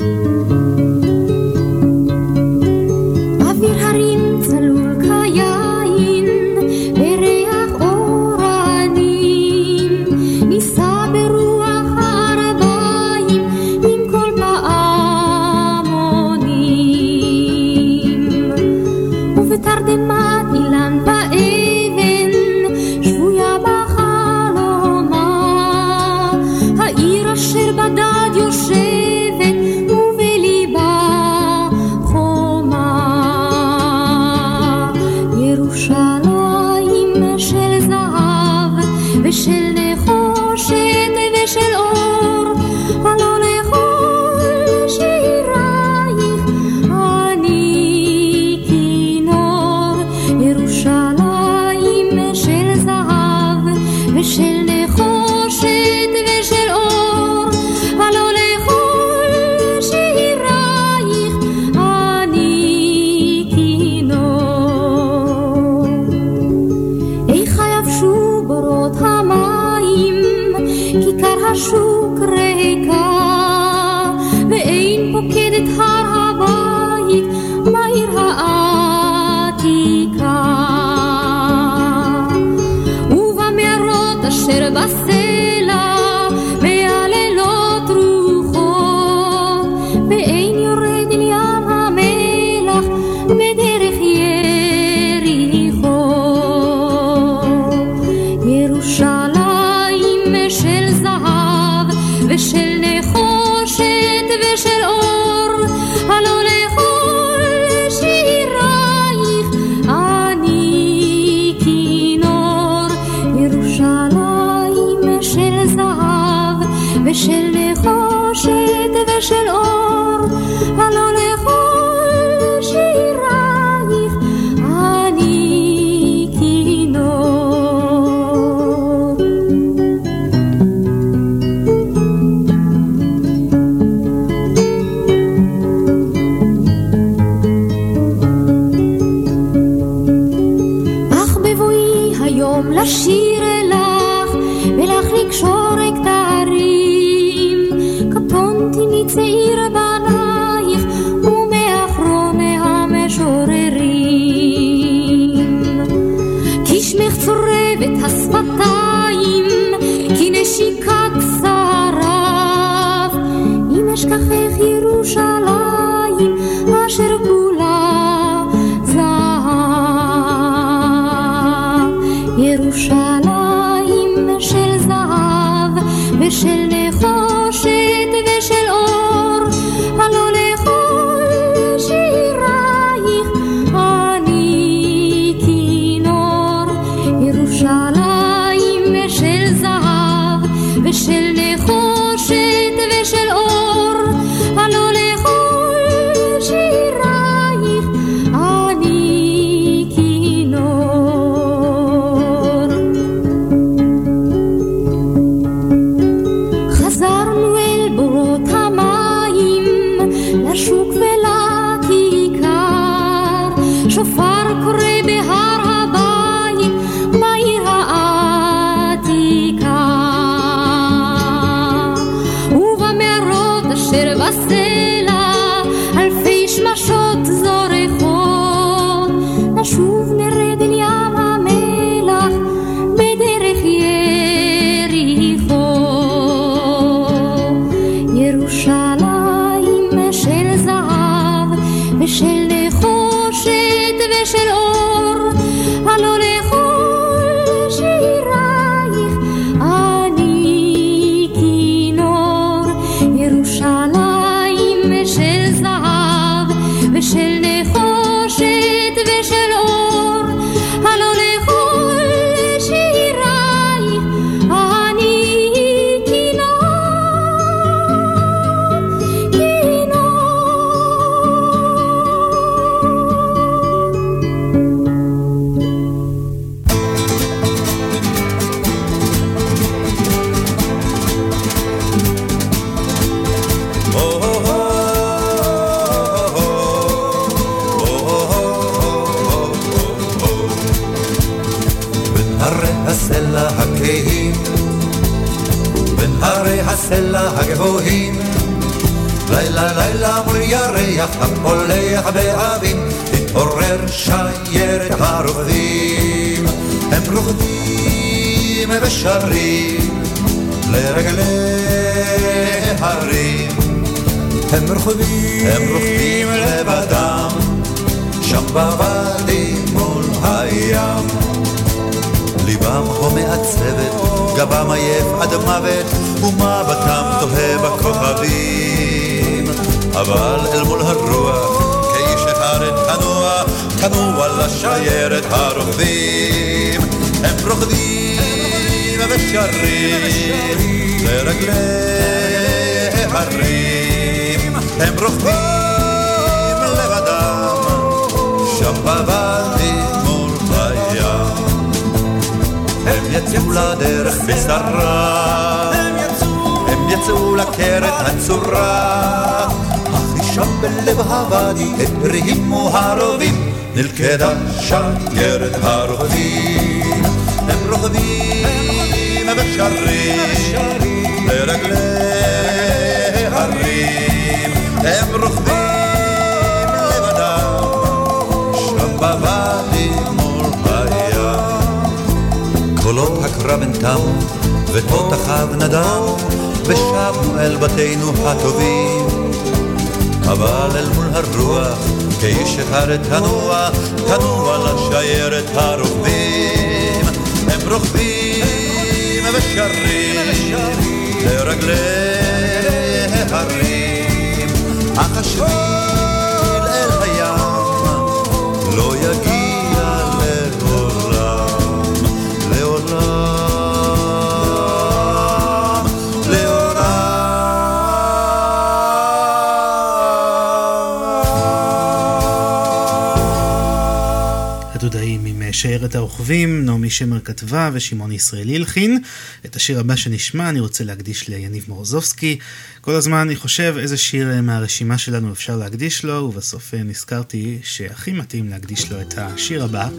כתבה ושמעון ישראלי הלחין. את השיר הבא שנשמע אני רוצה להקדיש ליניב מורזובסקי. כל הזמן אני חושב איזה שיר אה, מהרשימה שלנו אפשר להקדיש לו, ובסוף אה, נזכרתי שהכי מתאים להקדיש לו את השיר הבא,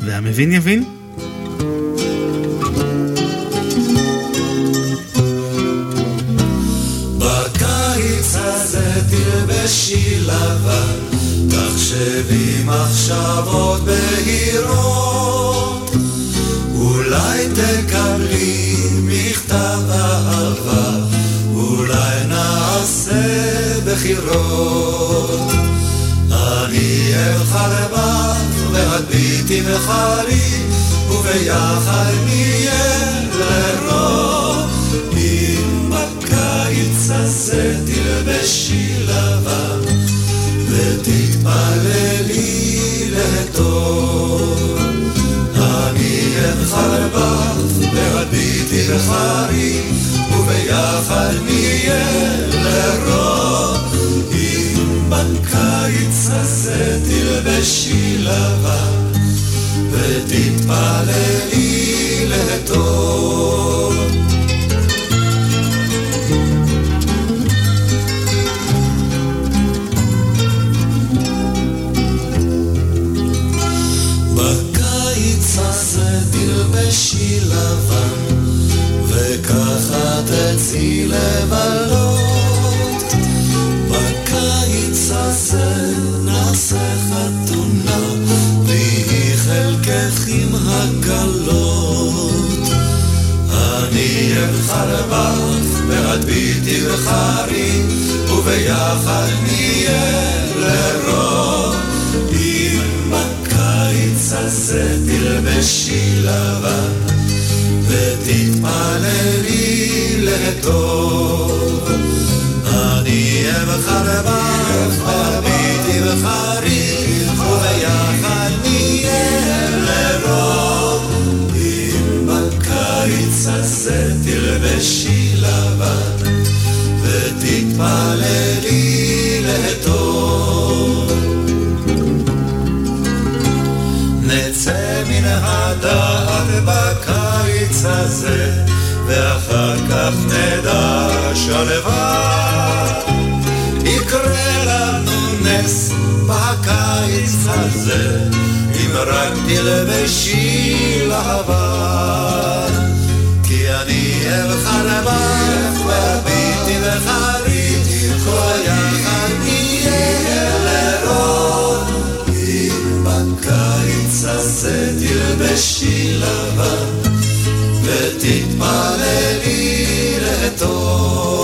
והמבין יבין. תחשבי מחשבות בהירות בחירות. אני אבחר בך ואת ביתי וביחד נהיה לרוב. אם בקיץ הזה תלבשי לבן, ותתפללי לטוב. אני בחרי, וביחד נהיה לרוב. בקיץ הזה תלבשי לבן ותתפללי לטוב. בקיץ הזה תלבשי לבן וככה תצאי לבלות נעשה, נעשה חתונה, ויהי חלקך עם הקלות. אני אבחר בך, ואת ביתי בחרי, וביחד נהיה לרוב. אם בקיץ הזה תלבשי לבן, ותתפללי לטוב. אני אבחר בך, והביטי בחרי, וביחד נהיה לרוב. אם בקיץ הזה תלבשי לבן, ותתפללי לטוב. נצא מן הדעת בקיץ הזה, ואחר כך נדע שלווה. נס בקיץ הזה, אם רק תלבשי לבן. כי אני אבחר בך, והביטי וחריתי, כל יחד נהיה לרוב. אם בקיץ הזה תלבשי לבן, ותתפללי לטוב.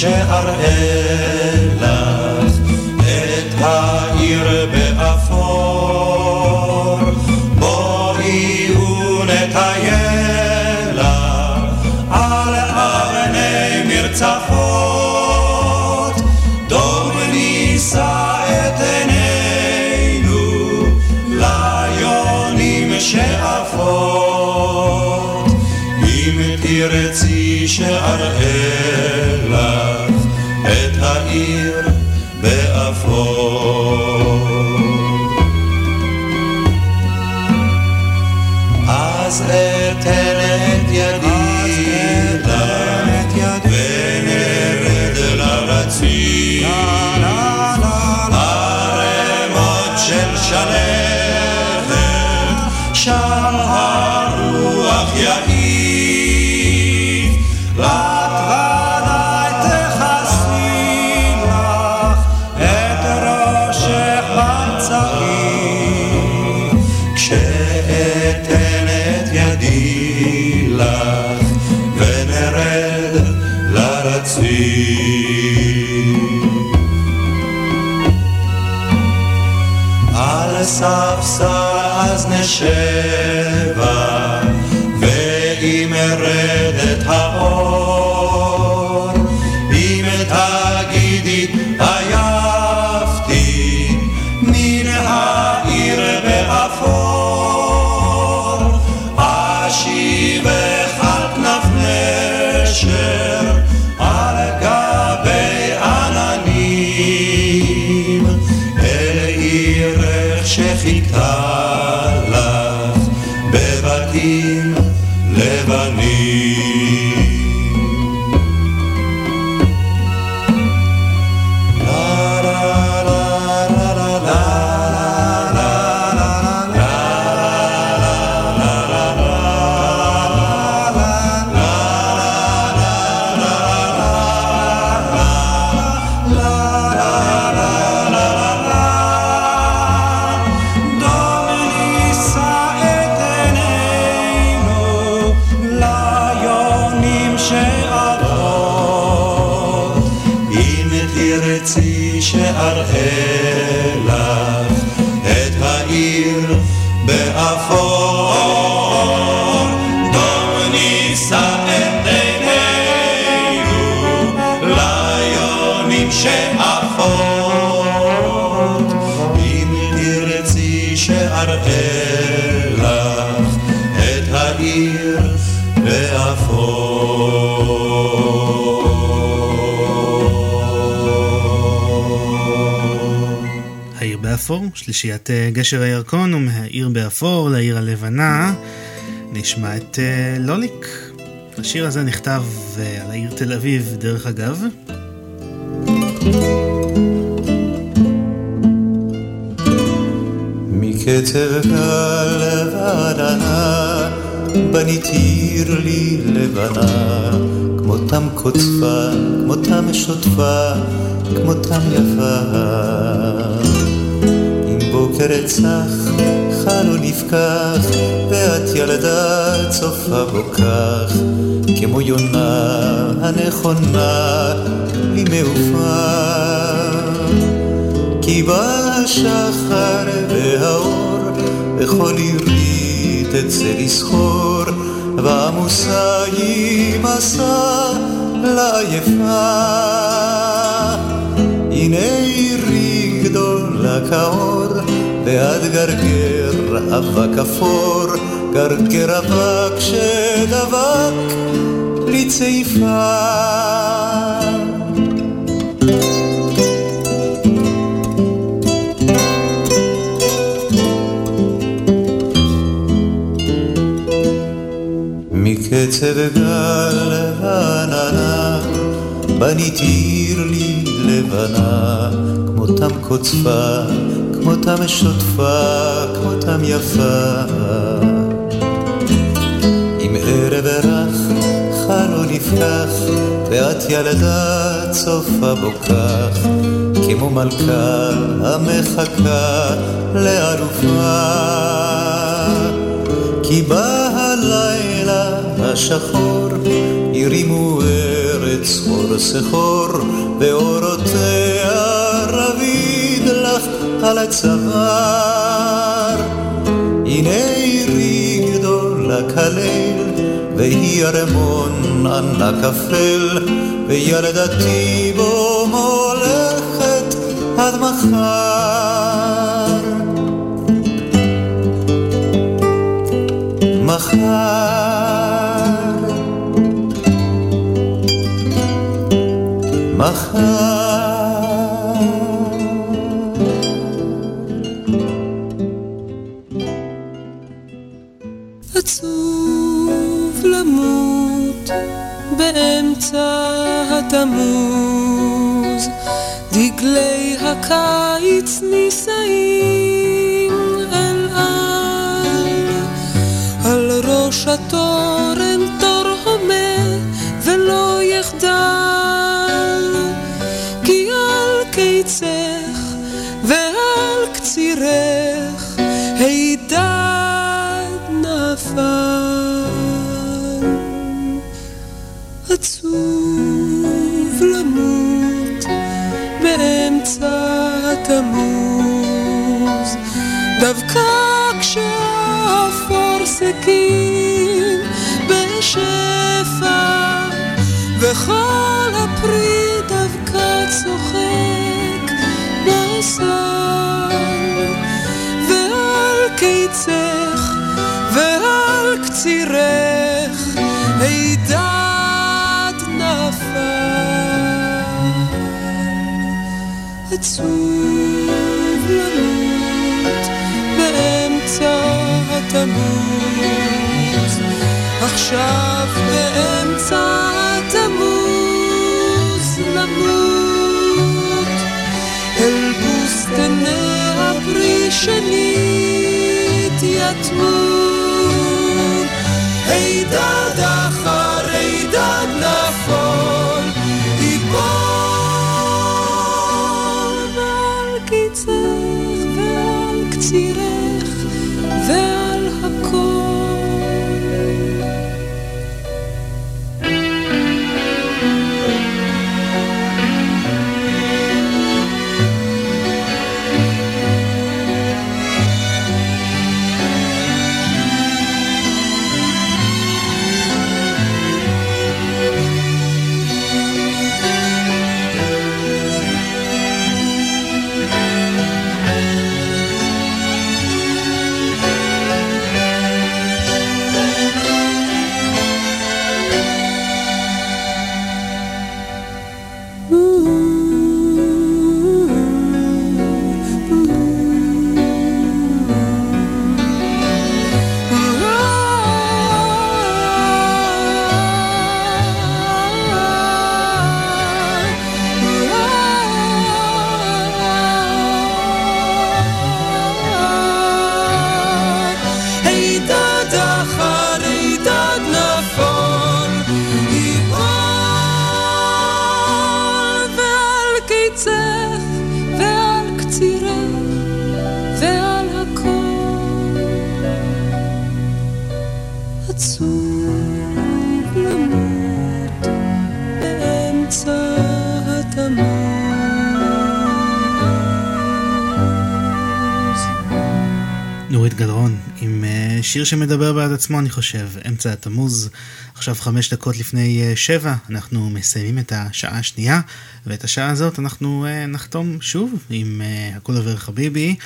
שאראה לך את העיר נשבה ואם ארד את האור שלישיית אה, גשר הירקון ומהעיר באפור לעיר הלבנה. נשמע את אה, לוליק. השיר הזה נכתב אה, על העיר תל אביב, דרך אגב. מקצב גל ועננה בניתי עיר לי לבנה כמותם קוצפה, כמותם שוטפה, כמותם יפה אצח חלון נפקח ואת ילדה צופה בו כך. כמו יונה הנכונה היא מעופה. כי בא השחר והאור בכל עירית אצא לסחור ועמוסה היא מסע לעייפה. הנה עירי גדולה כאור ועד גרגר אבק אפור גרגר אבק שדבק לצעיפה מקצב גל ועננה בניתי עיר לי לבנה כמותם קוצפה, כמותם שוטפה, כמותם יפה. עם ערב רך חלון נפתח ואת ילדה צופה בו כך כמו מלכה המחכה לאלופה. כי בא הלילה השחור הרימו ארץ סחור סחור ואורותיה על הצוואר. הנה עירי גדולה כליל והיא ארמון ענק אפל וילדתי בו הולכת עד מחר. מחר, עצוב עצוב למות באמצע התמוז, עכשיו באמצע התמוז למות, אל בוסתני הפרי שנית יתמו, הידד שיר שמדבר בעד עצמו אני חושב, אמצע התמוז. עכשיו חמש דקות לפני אה, שבע אנחנו מסיימים את השעה השנייה ואת השעה הזאת אנחנו אה, נחתום שוב עם הכל עובר חביבי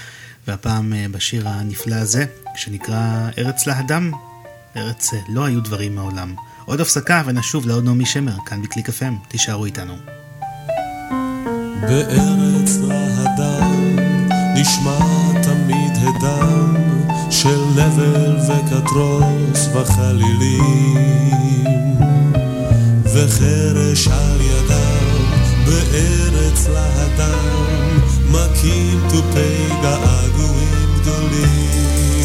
והפעם בשיר הנפלא הזה שנקרא ארץ להדם. ארץ לא היו דברים מעולם. עוד הפסקה ונשוב לעוד נעמי שמר כאן בקליק FM, תישארו איתנו. בארץ להדם נשמע תמיד הדם של נבל וקטרוס וחלילים וחרש על ידם בארץ להדם מכים תופי געגועים גדולים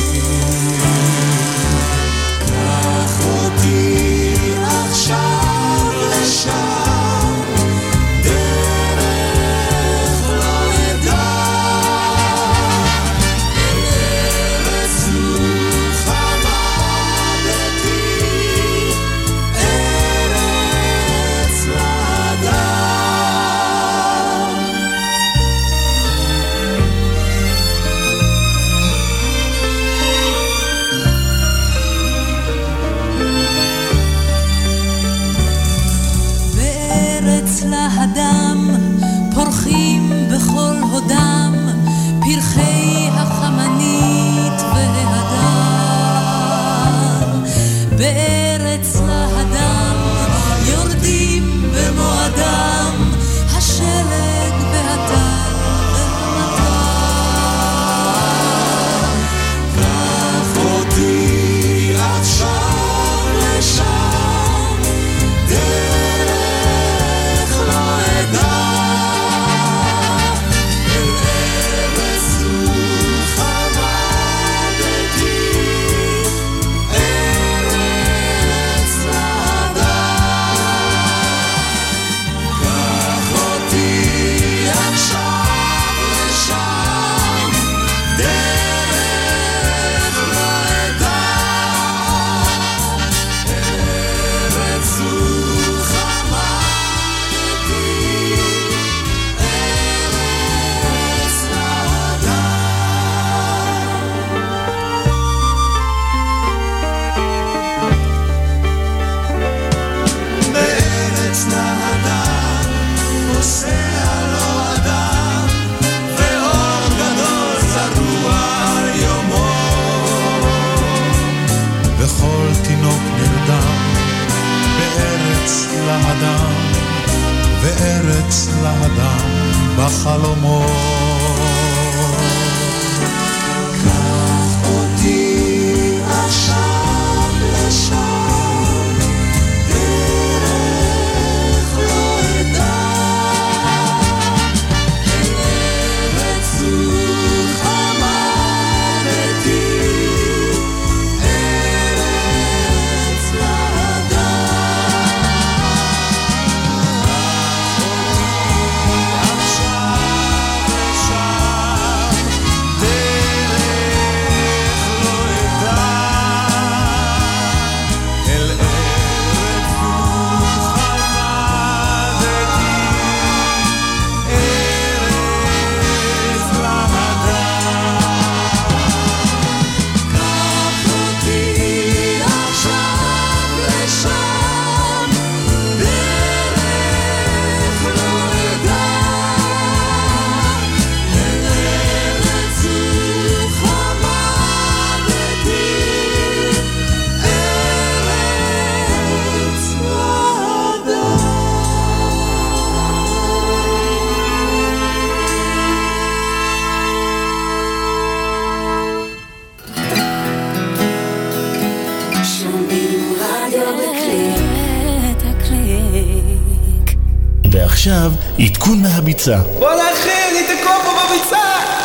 מהביצה. בואנה אחי, אני תקוע פה בביצה!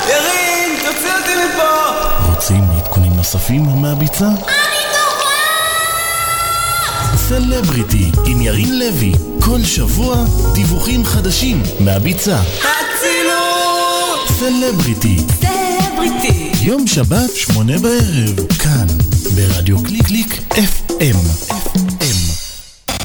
ירין, תוציא אותי מפה! רוצים עדכונים נוספים מהביצה? סלבריטי עם ירין לוי, כל שבוע דיווחים חדשים מהביצה. אצילות! סלבריטי. סלבריטי. יום שבת, שמונה בערב, כאן, ברדיו קליק קליק FM. FM.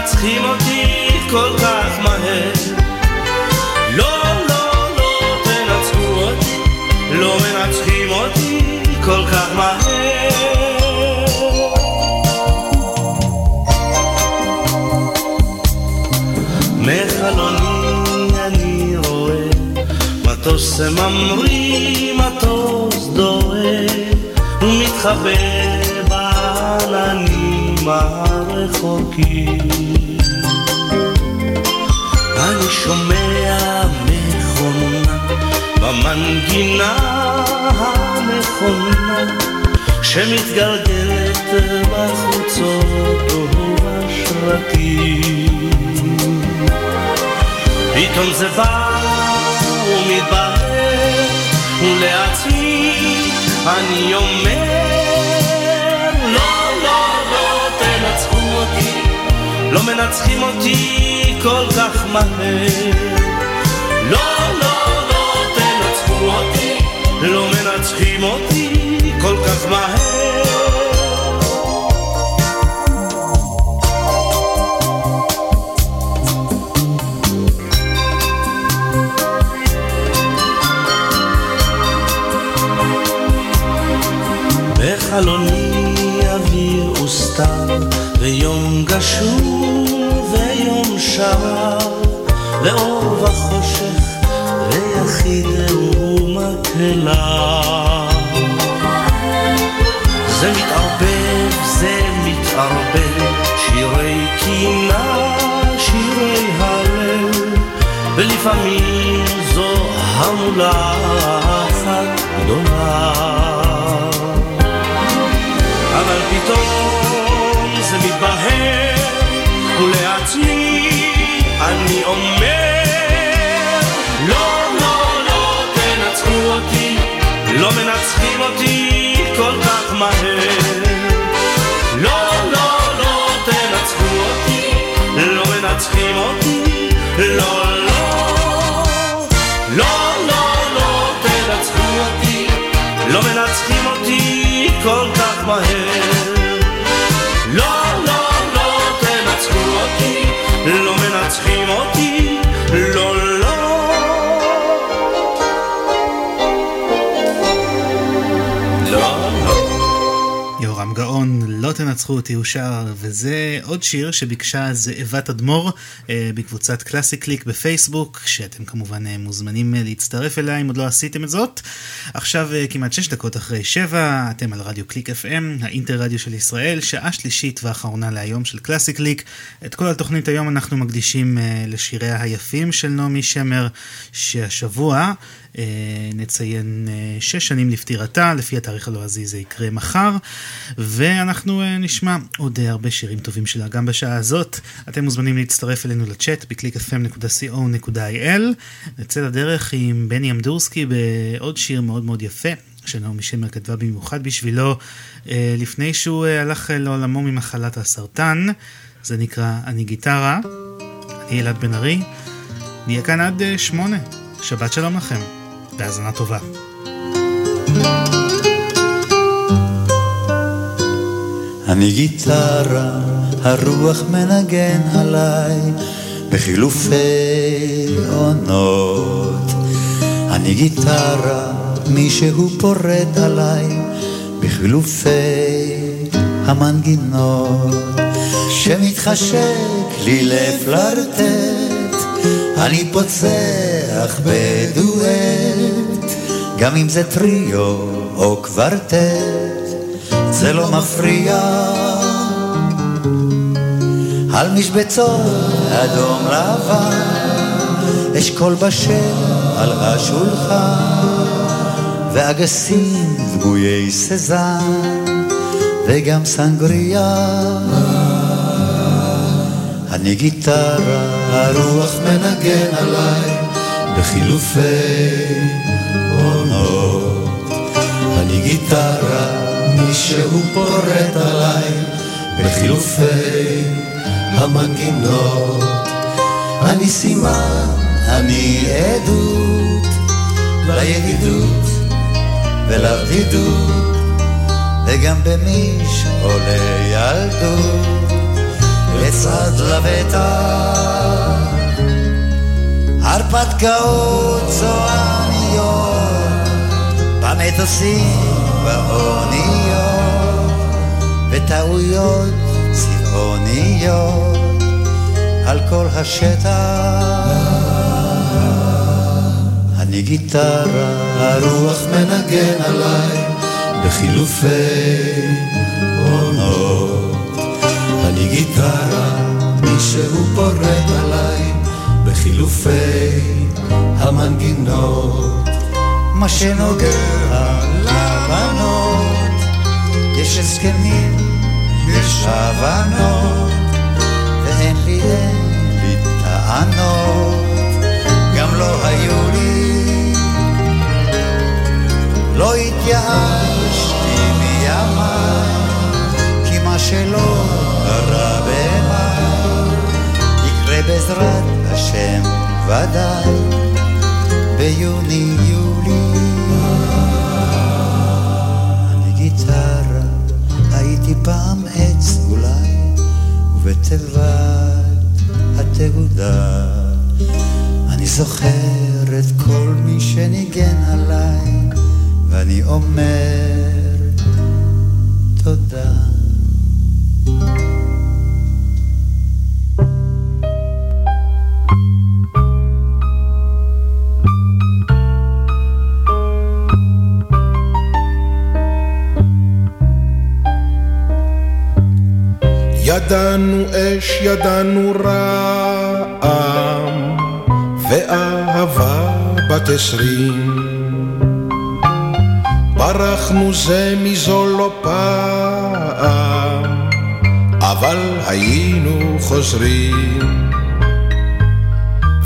מנצחים אותי כל כך מהר. לא, לא, לא תנצחו אותי לא מנצחים אותי כל כך מהר. מחלוני אני רואה מטוס ממריא, מטוס דוהה ומתחבא בעננים הרחוקים אני שומע מכונה במנגינה הנכונה שמתגלגלת בחוצות ובשרקים פתאום זה בא ומתבהר ולעצמי אני אומר לא מנצחים אותי כל כך מהר. לא, לא, לא תנצחו אותי לא מנצחים אותי כל כך מהר. בחלוני אוויר וסתר, ויום גשור שרר, ואור וחושך, ויחיד ומקהלה. זה מתערבב, זה מתערבב, שירי קינה, שירי הלב, ולפעמים זו המולה מנצחים אותי. לא, לא, לא, לא, לא תנצחו אותי. לא מנצחים אותי כל כך מהר. לא תנצחו אותי, הוא שר, וזה עוד שיר שביקשה זאבה תדמור אה, בקבוצת קלאסי קליק בפייסבוק, שאתם כמובן אה, מוזמנים אה, להצטרף אליה אם עוד לא עשיתם את זאת. עכשיו כמעט שש דקות אחרי שבע, אתם על רדיו קליק FM, האינטר רדיו של ישראל, שעה שלישית ואחרונה להיום של קלאסי קליק. את כל התוכנית היום אנחנו מקדישים לשיריה היפים של נעמי שמר, שהשבוע נציין אה, שש שנים לפטירתה, לפי התאריך הלועזי זה יקרה מחר, ואנחנו אה, נשמע עוד אה, הרבה שירים טובים שלה גם בשעה הזאת. אתם מוזמנים להצטרף אלינו לצ'אט ב-clickfm.co.il. נצא לדרך עם בני אמדורסקי בעוד שיר מאוד מאוד יפה. שנעמי שמר כתבה במיוחד בשבילו אה, לפני שהוא אה, הלך אה, לעולמו ממחלת הסרטן. זה נקרא אני גיטרה. אני אלעד בן ארי. נהיה כאן עד אה, שמונה. שבת שלום לכם, והאזנה טובה. אני גיטרה, הרוח מנגן עליי בחילופי עונות. אני גיטרה, מישהו פורט עליי בחילופי המנגינות. שמתחשק לי לפלרטט, אני פוצח בדואט, גם אם זה טריו או קוורטט. זה לא מפריע. על משבצות אדום לבן, אשכול בשל על השולחן, ואגסים דמויי סזן, וגם סנגריה. אני גיטרה, הרוח מנגן עליי, בחילופי עונות. אני גיטרה, מישהו פורט עליי בחילופי המנגינות. אני סימן, אני עדות לידידות ולבדידות, וגם במי שעולה ילדות לצד לבטח. הרפתקאות צועניות במטוסים באוניות וטעויות צבעוניות על כל השטח. אני גיטרה, הרוח מנגן עליי בחילופי עונות. אני גיטרה, מישהו פורט עליי בחילופי המנגינות. מה שנוגע לבנות, יש הסכמים, יש הבנות, ואין לי, אין לי טענות, גם לא היו לי. לא התייאשתי מימיי, כי מה שלא קרה במאי, יקרה בעזרת השם ודאי, ביוני-יולי. אני גיטרה, הייתי פעם עץ אולי, ובתיבת התהודה אני זוכר את כל מי שניגן עליי, ואני אומר תודה. ידענו אש, ידענו רעם, ואהבה בת עשרים. ברחנו זה מזו לא פעם, אבל היינו חוזרים.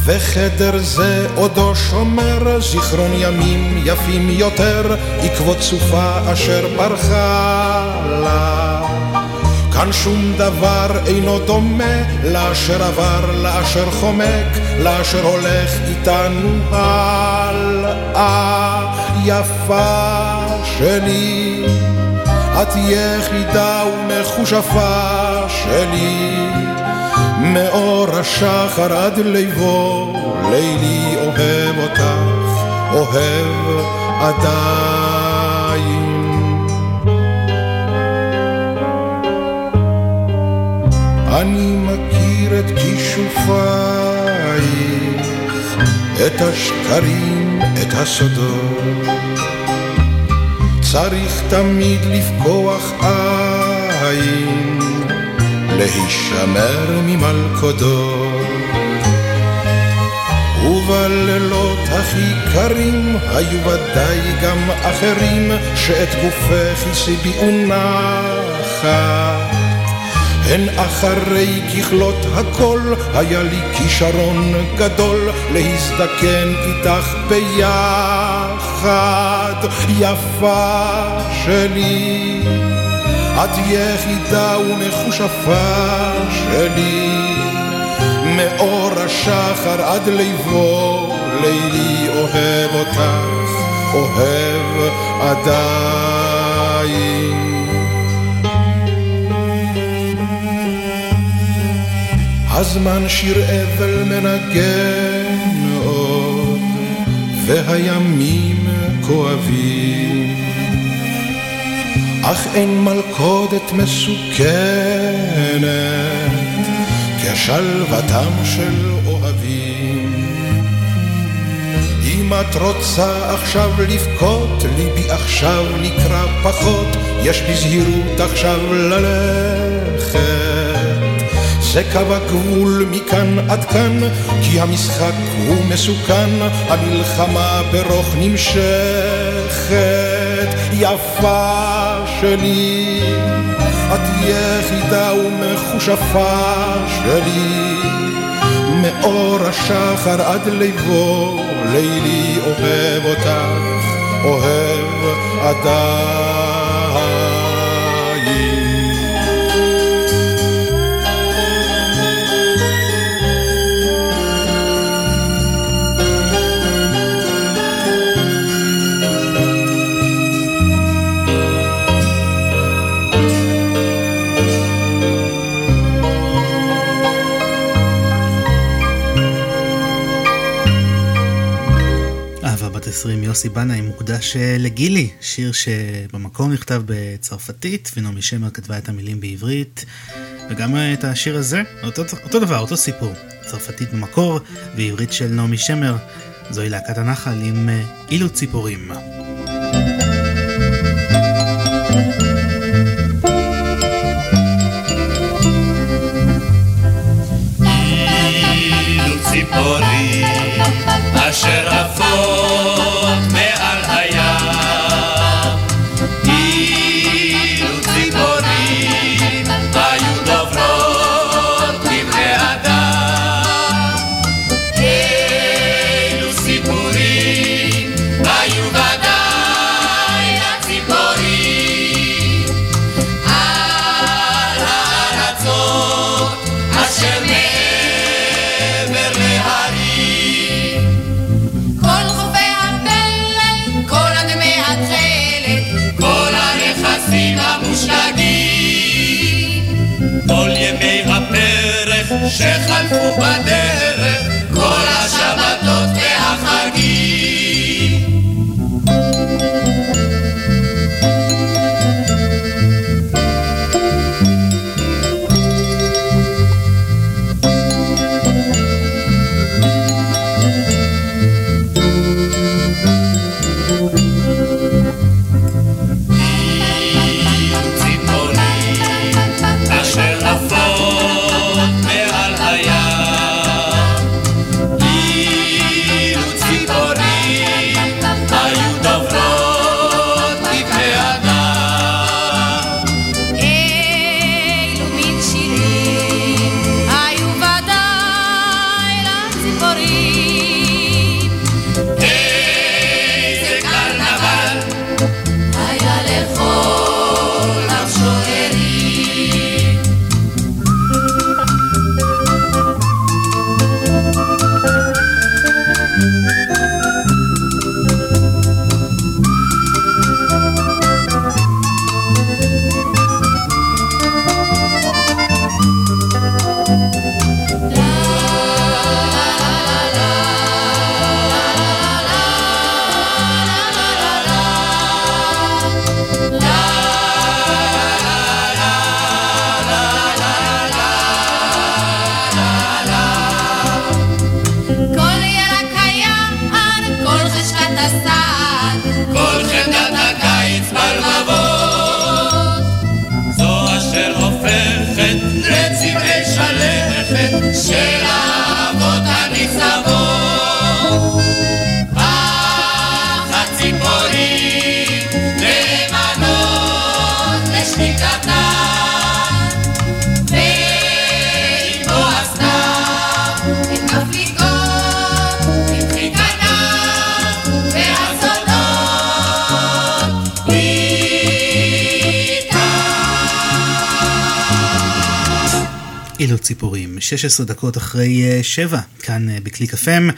וחדר זה עודו שומר זיכרון ימים יפים יותר, עקבות סופה אשר ברחה כאן שום דבר אינו דומה לאשר עבר, לאשר חומק, לאשר הולך איתנו הלאה. יפה שלי, את יחידה ומכושפה שלי, מאור השחר עד ליבו, לילי אוהב אותך, אוהב עדיין. אני מכיר את כישופייך, את השקרים, את הסודות. צריך תמיד לפקוח עין, להישמר ממלכודות. ובלילות הכי קרים היו ודאי גם אחרים שאת גופך הסיביאו נחת. הן אחרי ככלות הכל, היה לי כישרון גדול להזדקן איתך ביחד, יפה שלי. את יחידה ומכושפה שלי, מאור השחר עד ליבו, לילי אוהב אותך, אוהב עדיין. הזמן שיר אבל מנגן עוד, והימים כואבים. אך אין מלכודת מסוכנת כשלוותם של אוהבים. אם את רוצה עכשיו לבכות, ליבי עכשיו נקרא פחות, יש בזהירות עכשיו ללכת. זה קו הגבול מכאן עד כאן, כי המשחק הוא מסוכן, המלחמה ברוך נמשכת. יפה שלי, את יחידה ומכושפה שלי, מאור השחר עד ליבו, לילי אוהב אותך, אוהב עדיין. יוסי בנאי מוקדש לגילי, שיר שבמקור נכתב בצרפתית ונעמי שמר כתבה את המילים בעברית וגם את השיר הזה, אותו, אותו דבר, אותו סיפור, צרפתית במקור ועברית של נעמי שמר, זוהי להקת הנחל עם אה, אילו ציפורים. but אילו ציפורים, 16 דקות אחרי אה, שבע, כאן אה, בקליק FM,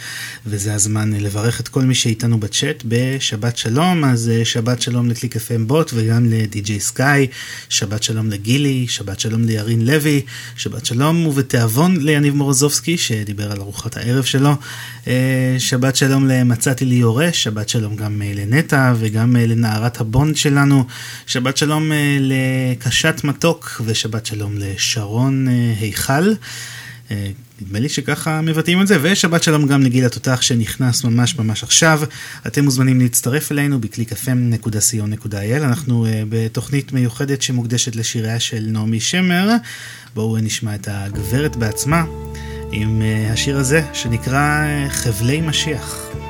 וזה הזמן אה, לברך את כל מי שאיתנו בצ'אט. בשבת שלום, אז אה, שבת שלום לקליק FM בוט וגם לדי.ג'יי סקאי, שבת שלום לגילי, שבת שלום לירין לוי, שבת שלום ובתיאבון ליניב מורוזובסקי שדיבר על ארוחת הערב שלו, אה, שבת שלום למצאתי לי יורש, שבת שלום גם אה, לנטע וגם אה, לנערת הבונד שלנו, שבת שלום אה, לקשת מתוק ושבת שלום לשרון אה, היכל. אה, נדמה לי שככה מבטאים את זה, ושבת שלום גם לגיל התותח שנכנס ממש ממש עכשיו. אתם מוזמנים להצטרף אלינו ב-clickfm.co.il, אנחנו uh, בתוכנית מיוחדת שמוקדשת לשיריה של נעמי שמר. בואו נשמע את הגברת בעצמה עם uh, השיר הזה שנקרא חבלי משיח.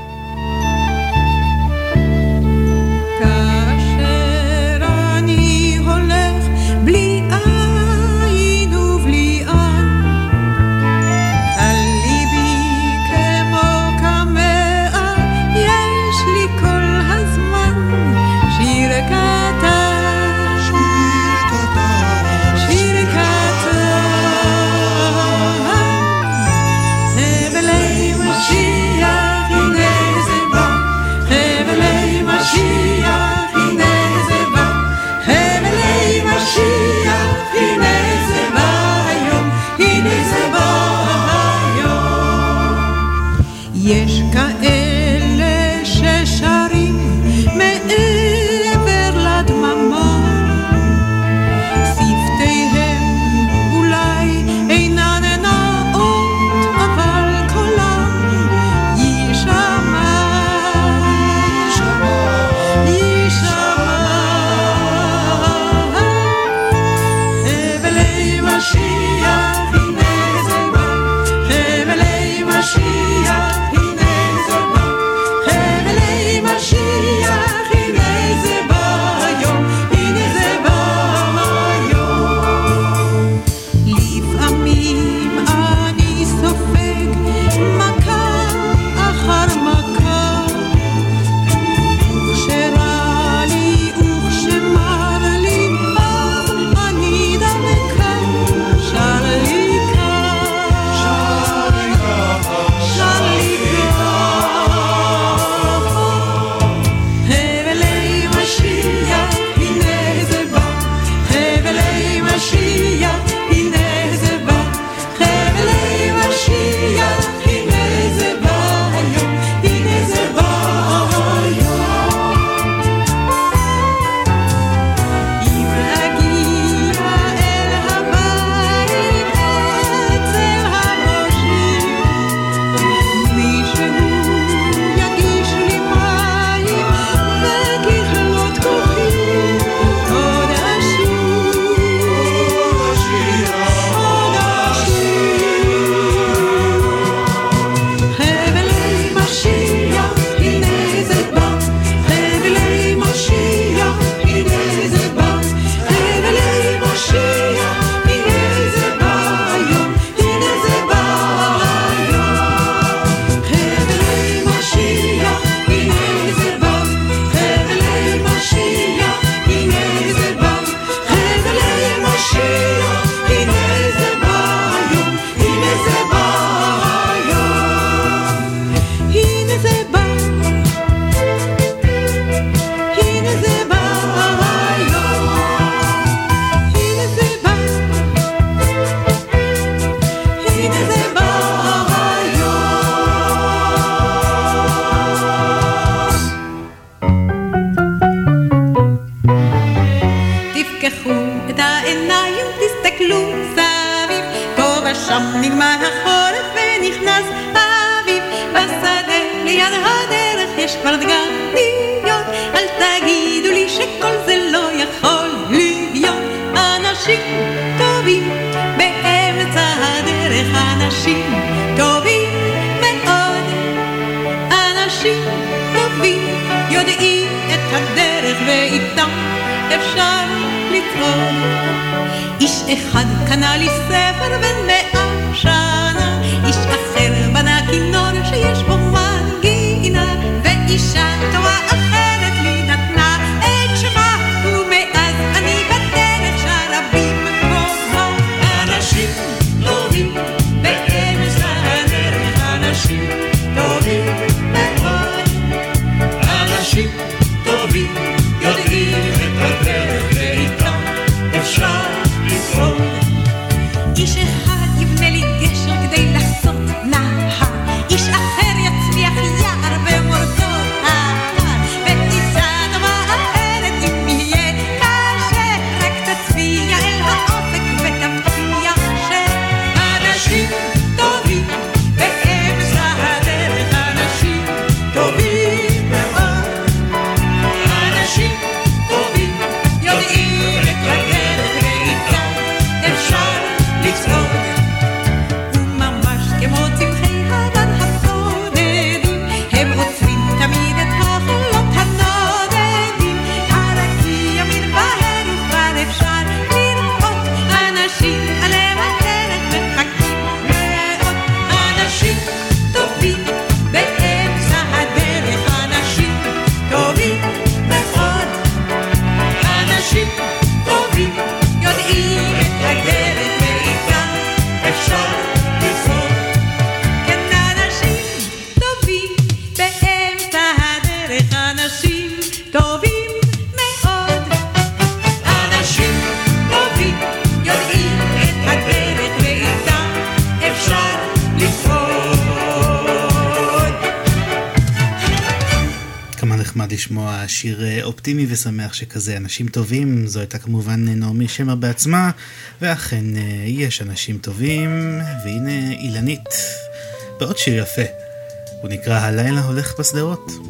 אנשים טובים באמצע הדרך, אנשים טובים מאוד. אנשים טובים יודעים את הדרך ואיתם אפשר לצעוד. איש אחד קנה לי ספר בן מאה שנה, איש אחר בנה כינור שיש בו אופטימי ושמח שכזה. אנשים טובים, זו הייתה כמובן נעמי שמר בעצמה, ואכן אה, יש אנשים טובים, והנה אילנית, בעוד שיר יפה. הוא נקרא הלילה הולך בשדרות.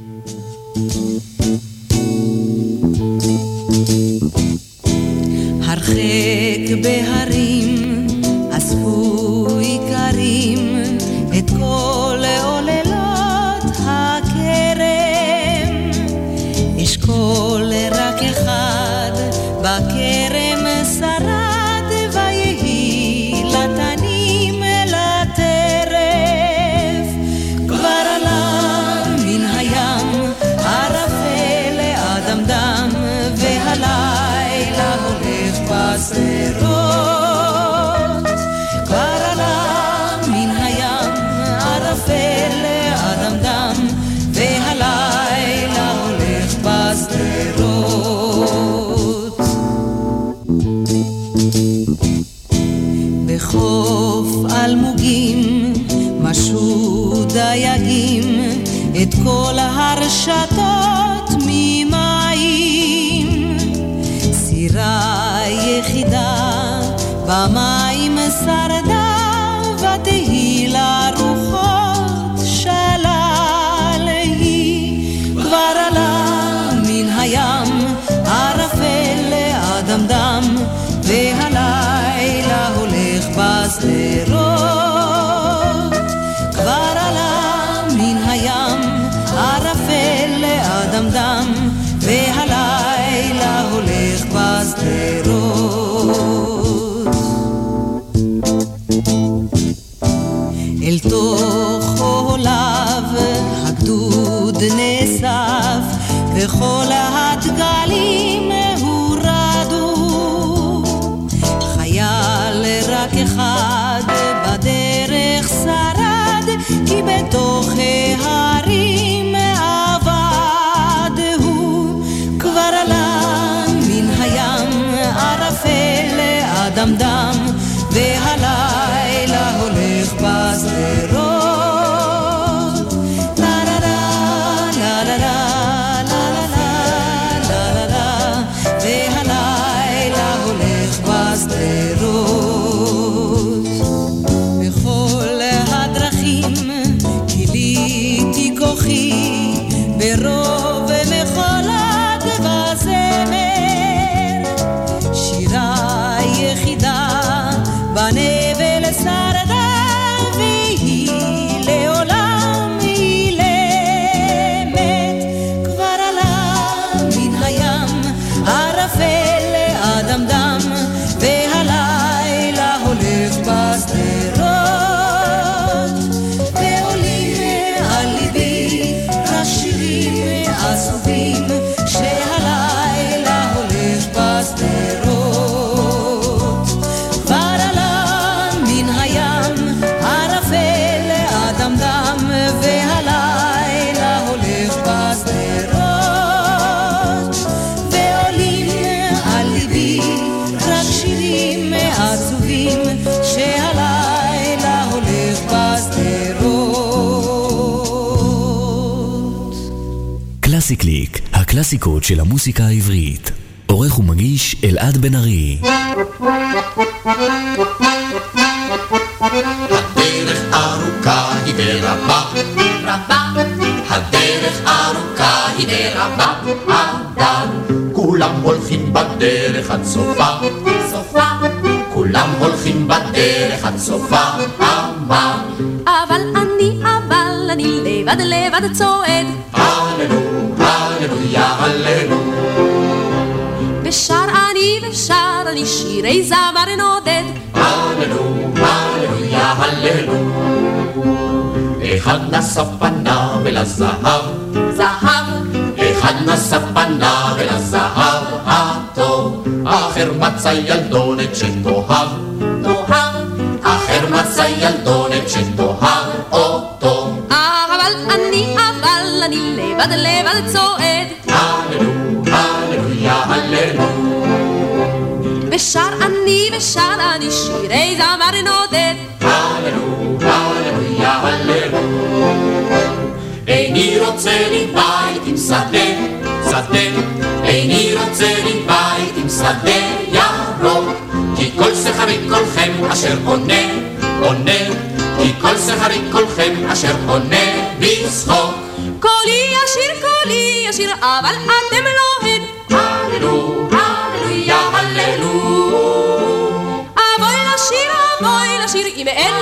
אחד נשא פניו אל הזהב, זהב, אחד נשא פניו אל הזהב הטוב, אחר מצא ילדונת שתאהב, תאהב, אחר מצא ילדונת שתאהב אותו. אבל אני, אבל אני לבד לבד צועד הללו, הללויה, הללו, ושר אני ושר אני שירי זמר נודד הללו, איני רוצה לי בית עם שדה, שדה, איני רוצה לי בית עם שדה ירוק, כי כל שכרי כולכם אשר עונה, עונה, כי כל שכרי כולכם אשר עונה בצחוק. קולי ישיר קולי ישיר אבל אתם לא הד הללו, הללויה, הללו. אבוי לשיר אבוי לשיר אם אין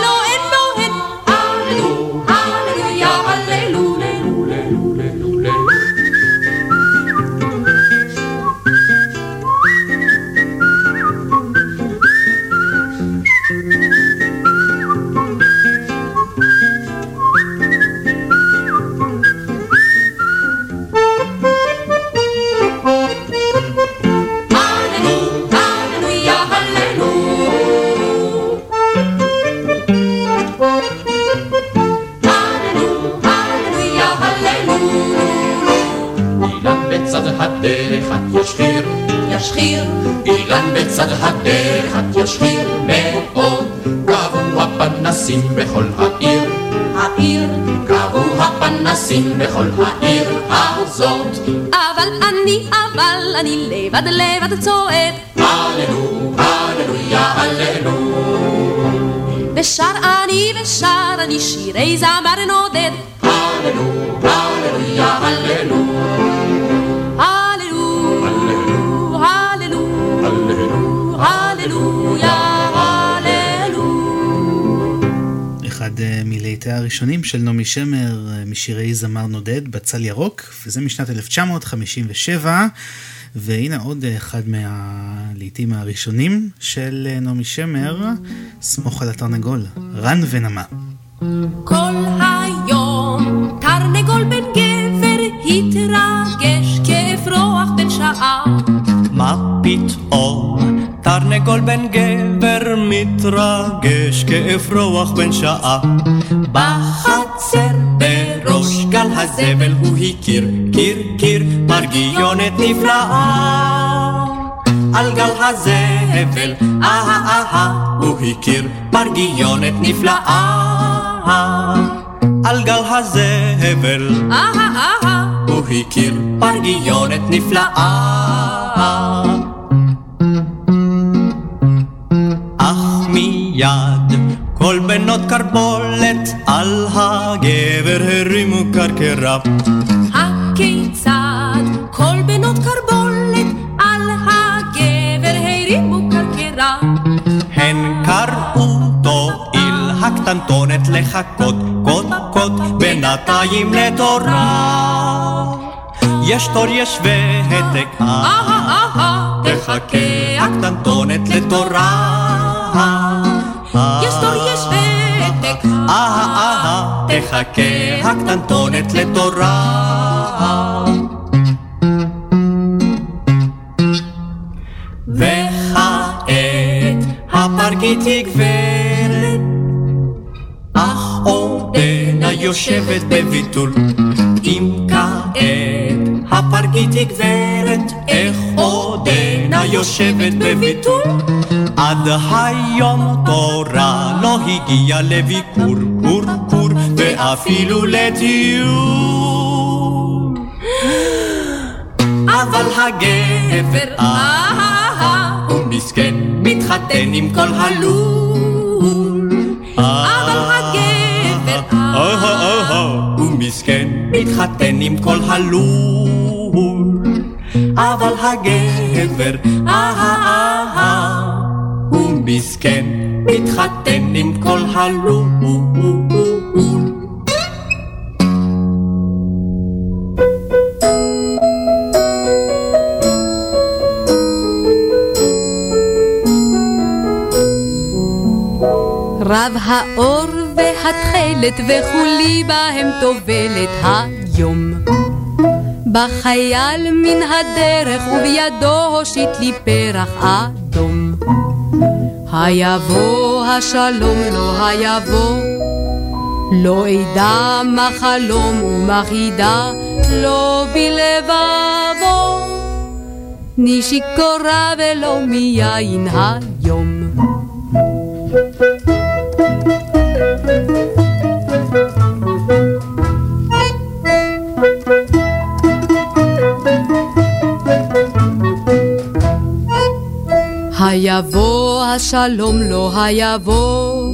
הדרך את ישחיר, ישחיר אילן בצד הדרך את ישחיר מאוד. קבעו הפנסים בכל העיר, העיר קבעו הפנסים בכל העיר הזאת. אבל אני אבל אני לבד לבד צועד הללו, הללויה, הללו. ושר אני ושר אני שירי זמר נודד הללו, הללויה, הללו. הללו מלהיטי הראשונים של נעמי שמר אה, משירי זמר נודד, בצל ירוק, וזה משנת 1957. והנה עוד אחד מהלהיטים הראשונים של אה, נעמי שמר, סמוך על התרנגול, רן ונמה. כל היום תרנגול בן גבר התרגש כאפרוח בן שעה מה פתאום תרנגול בן גבר מתרגש כאפרוח בן שעה בחצר בראש גל הזבל הוא הכיר. קיר קיר פרגיונת נפלאה. על גל הזבל אהה אהה הוא הכיר. פרגיונת נפלאה. על גל הזבל אהה אהה הוא הכיר. פרגיונת נפלאה. אך מיד כל בנות קרבולת על הגבר הרימו קרקרה. הכיצד כל בנות קרבולת על הגבר הרימו קרקרה הן קראו תועיל הקטנטונת לחכות קוד קוד בינתיים לתורה. יש תור יש והתק תחכה הקטנטונת לתורה. יש תחכה הקטנטונת לתורה. וכעת הפרגית היא גברת, אך עודנה יושבת בביטול. אם כעת הפרגית היא גברת, איך עוד עודנה יושבת בביטול עד היום תורה לא הגיע לביקור, קור קור, ואפילו לטיול. אבל הגבר, אה, הוא מסכן, מתחתן עם כל הלול. אבל מסכן, מתחתן עם כל הלול. אבל הגבר, אה, הוא מסכן, מתחתן עם כל הלול. רב האור והתכלת וכולי בהם טובלת היום. בחייל מן הדרך ובידו הושיט לי פרח אדום. היבוא השלום לא היבוא, לא אדע מה חלום ומה חידה, לא בלבבו. אני שיכורה ולא מיין היום. היבוא השלום לא היבוא,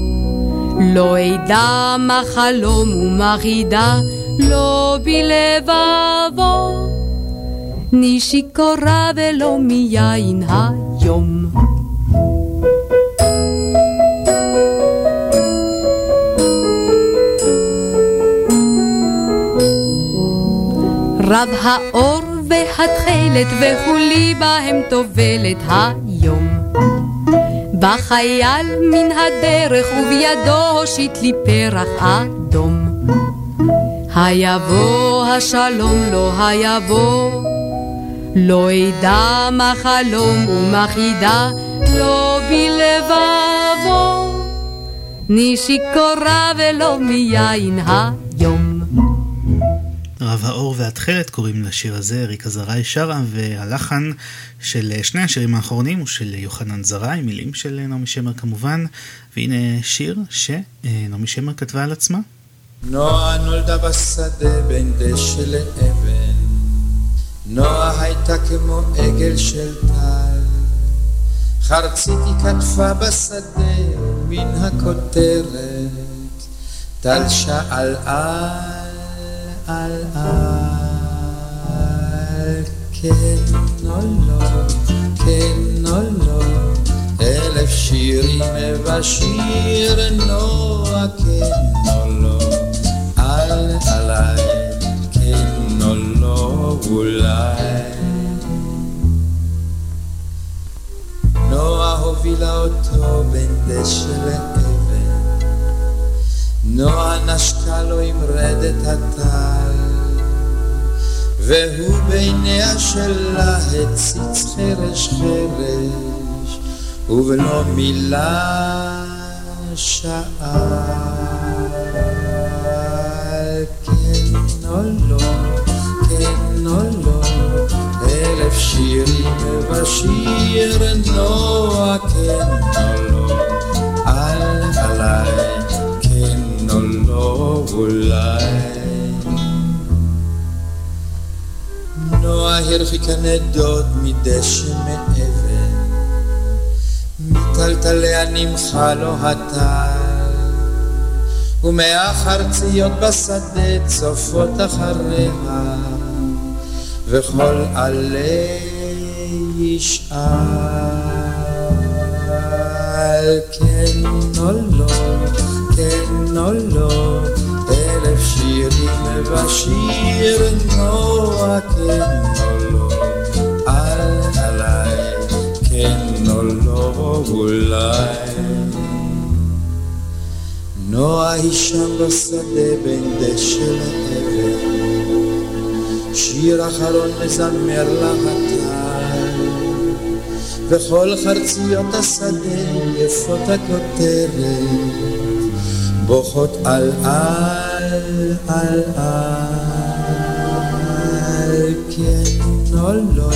לא אדע מה חלום ומה חידה, לא בלבבו. אני שיכורה ולא מיין היום. רב האור והתכלת וכולי בהם טובלת היום. בחייל מן הדרך ובידו הושיט לי פרח אדום. היבוא השלום לא היבוא, לא אדע מה חלום ומה חידה, לא בלבבו. אני שיכורה ולא מיין היום. רב האור והתכלת קוראים לשיר הזה, ריקה זרעי שרה, והלחן של שני השירים האחרונים הוא של יוחנן זרעי, מילים של נעמי שמר כמובן, והנה שיר שנעמי שמר כתבה על עצמה. נועה נולדה בשדה בין דשא לאבן, נועה הייתה כמו עגל של טל, חרצית כתפה בשדה מן הכותרת, טל שאל על על על, כן או לא, כן או לא, אלף שירים ובשיר נועה, כן או לא, על עליי, כן או לא, אולי. נועה הובילה אותו בין דשא לאבן, נועה נשקה לו עם רדת הטל, והוא בעיניה שלה הציץ חרש חרש, ובלא מילה שאל, כן או לא, כן או לא, אלף שירים ובשיר נועה, כן או לא, אולי. נועה הרחיקה נדוד מדשא מאבן, מטלטליה נמחה לו הטל, ומהחרציות בשדה צופות אחריה, וכל עלה ישאל כן או לא. כן או לא, נועה, כן או לא, על עליי, כן או לא, אולי. נועה היא שם בשדה בין דשא לאבן, שיר אחרון מזמר הטל, וכל חרציות השדה יפות הכותרת. בוכות על על על על כן או לא,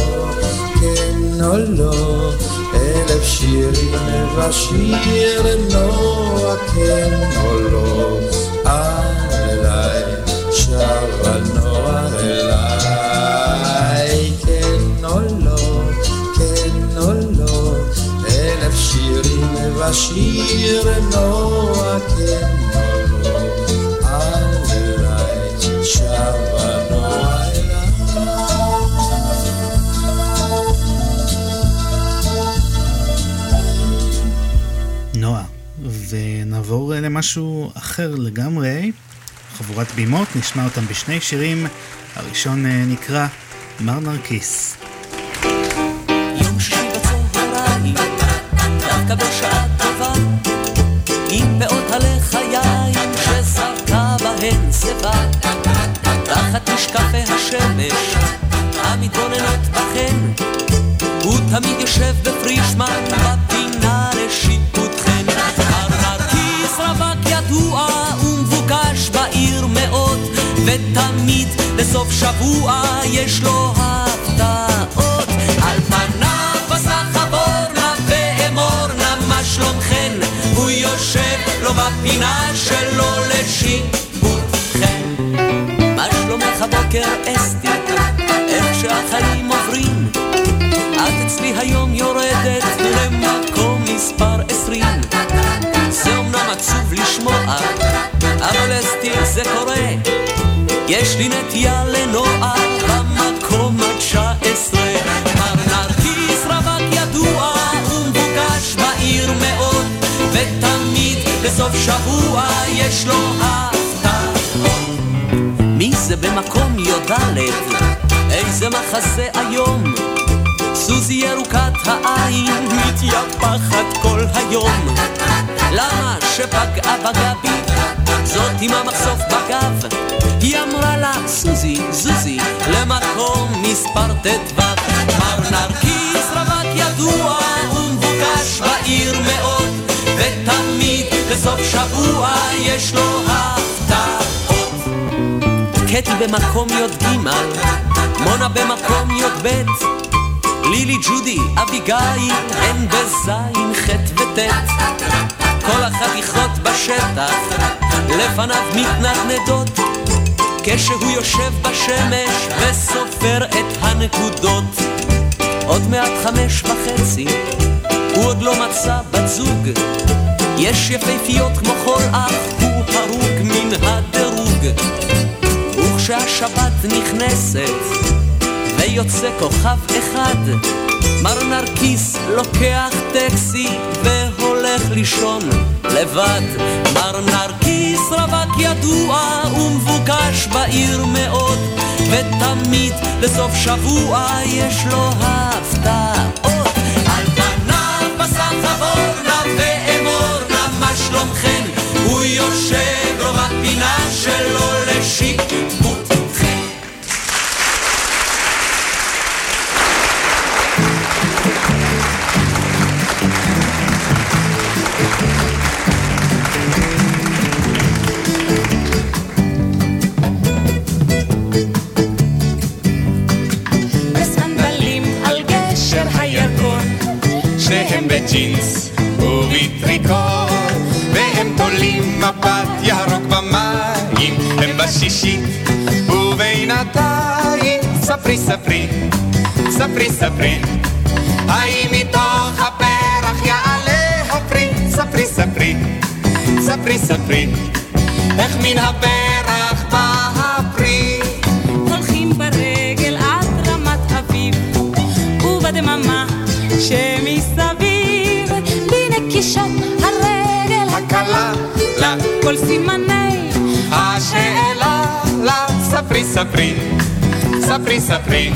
כן או לא, אלף שירים ובשיר נועה כן או לא, אליי שרה נועה אליי, כן או לא, כן או לא, אלף שירים ובשיר נועה כן או ונעבור למשהו אחר לגמרי. חבורת בימות, נשמע אותם בשני שירים. הראשון אה, נקרא מר נרקיס. יום שישי בצהריים, בשעה טובה, בהן שיבה, תחת משקפי השמש המתבוננות בכן, הוא תמיד יושב בפרישמן בפינה לשיפוטכן. מר נרקיס רווק ידוע ומבוקש בעיר מאוד, ותמיד בסוף שבוע יש לו הפתעות. על פניו בסך אבורנה ואמורנה מה שלומכן, הוא יושב לו בפינה שלו לשיפוטכן. שלומך הבוקר אסתי, איך שהחיים עוברים? את אצלי היום יורדת למקום מספר עשרים. זה אמנם עצוב לשמוע, אבל אסתי זה קורה. יש לי נטייה לנוער במקום התשע עשרה. מר נרקיס רווק ידוע ומבוקש בעיר מאוד, ותמיד בסוף שבוע יש לו הפתעות. זה במקום י"ד? איזה מחזה היום? סוזי ירוקת העין מתייפחת כל היום. למה שפגעה בגבי? זאת עם המחשוף בגב. היא אמרה לה, סוזי, זוזי, למקום מספר ט"ו. מר נרקיס רווק ידוע ומבוקש בעיר מאוד, ותמיד בסוף שבוע יש לו הפתעות. קטי במקום י"ג, מונה במקום י"ב, לילי, ג'ודי, אביגיל, הן בזין, ח' וט'. כל החתיכות בשטח, לפניו מתנדנדות, כשהוא יושב בשמש וסופר את הנקודות. עוד מעט חמש וחצי, הוא עוד לא מצא בת זוג. יש יפהפיות כמו כל אח, הוא הרוג מן הדירוג. וכשהשבת נכנסת, ויוצא כוכב אחד, מר נרקיס לוקח טקסי והולך לישון לבד. מר נרקיס רווק ידוע ומבוקש בעיר מאוד, ותמיד בסוף שבוע יש לו הפתעות. על פניו בסך אבורנה ואמורנה מה שלומכן, הוא יושב רוב הפינה שלו לשיפוטכן. בג'ינס ובטריקו והם תולים מבט ירוק במים. הם בשישית ובינתיים ספרי ספרי ספרי ספרי. האם מתוך הפרח יעלה הפרי? ספרי ספרי ספרי ספרי. איך מן הפרח בא הפרי הולכים ברגל עד רמת אביב, ובדממה שמסביב, בנקישות הרגל הקלה, לה כל סימני השאלה לה ספרי ספרי ספרי ספרי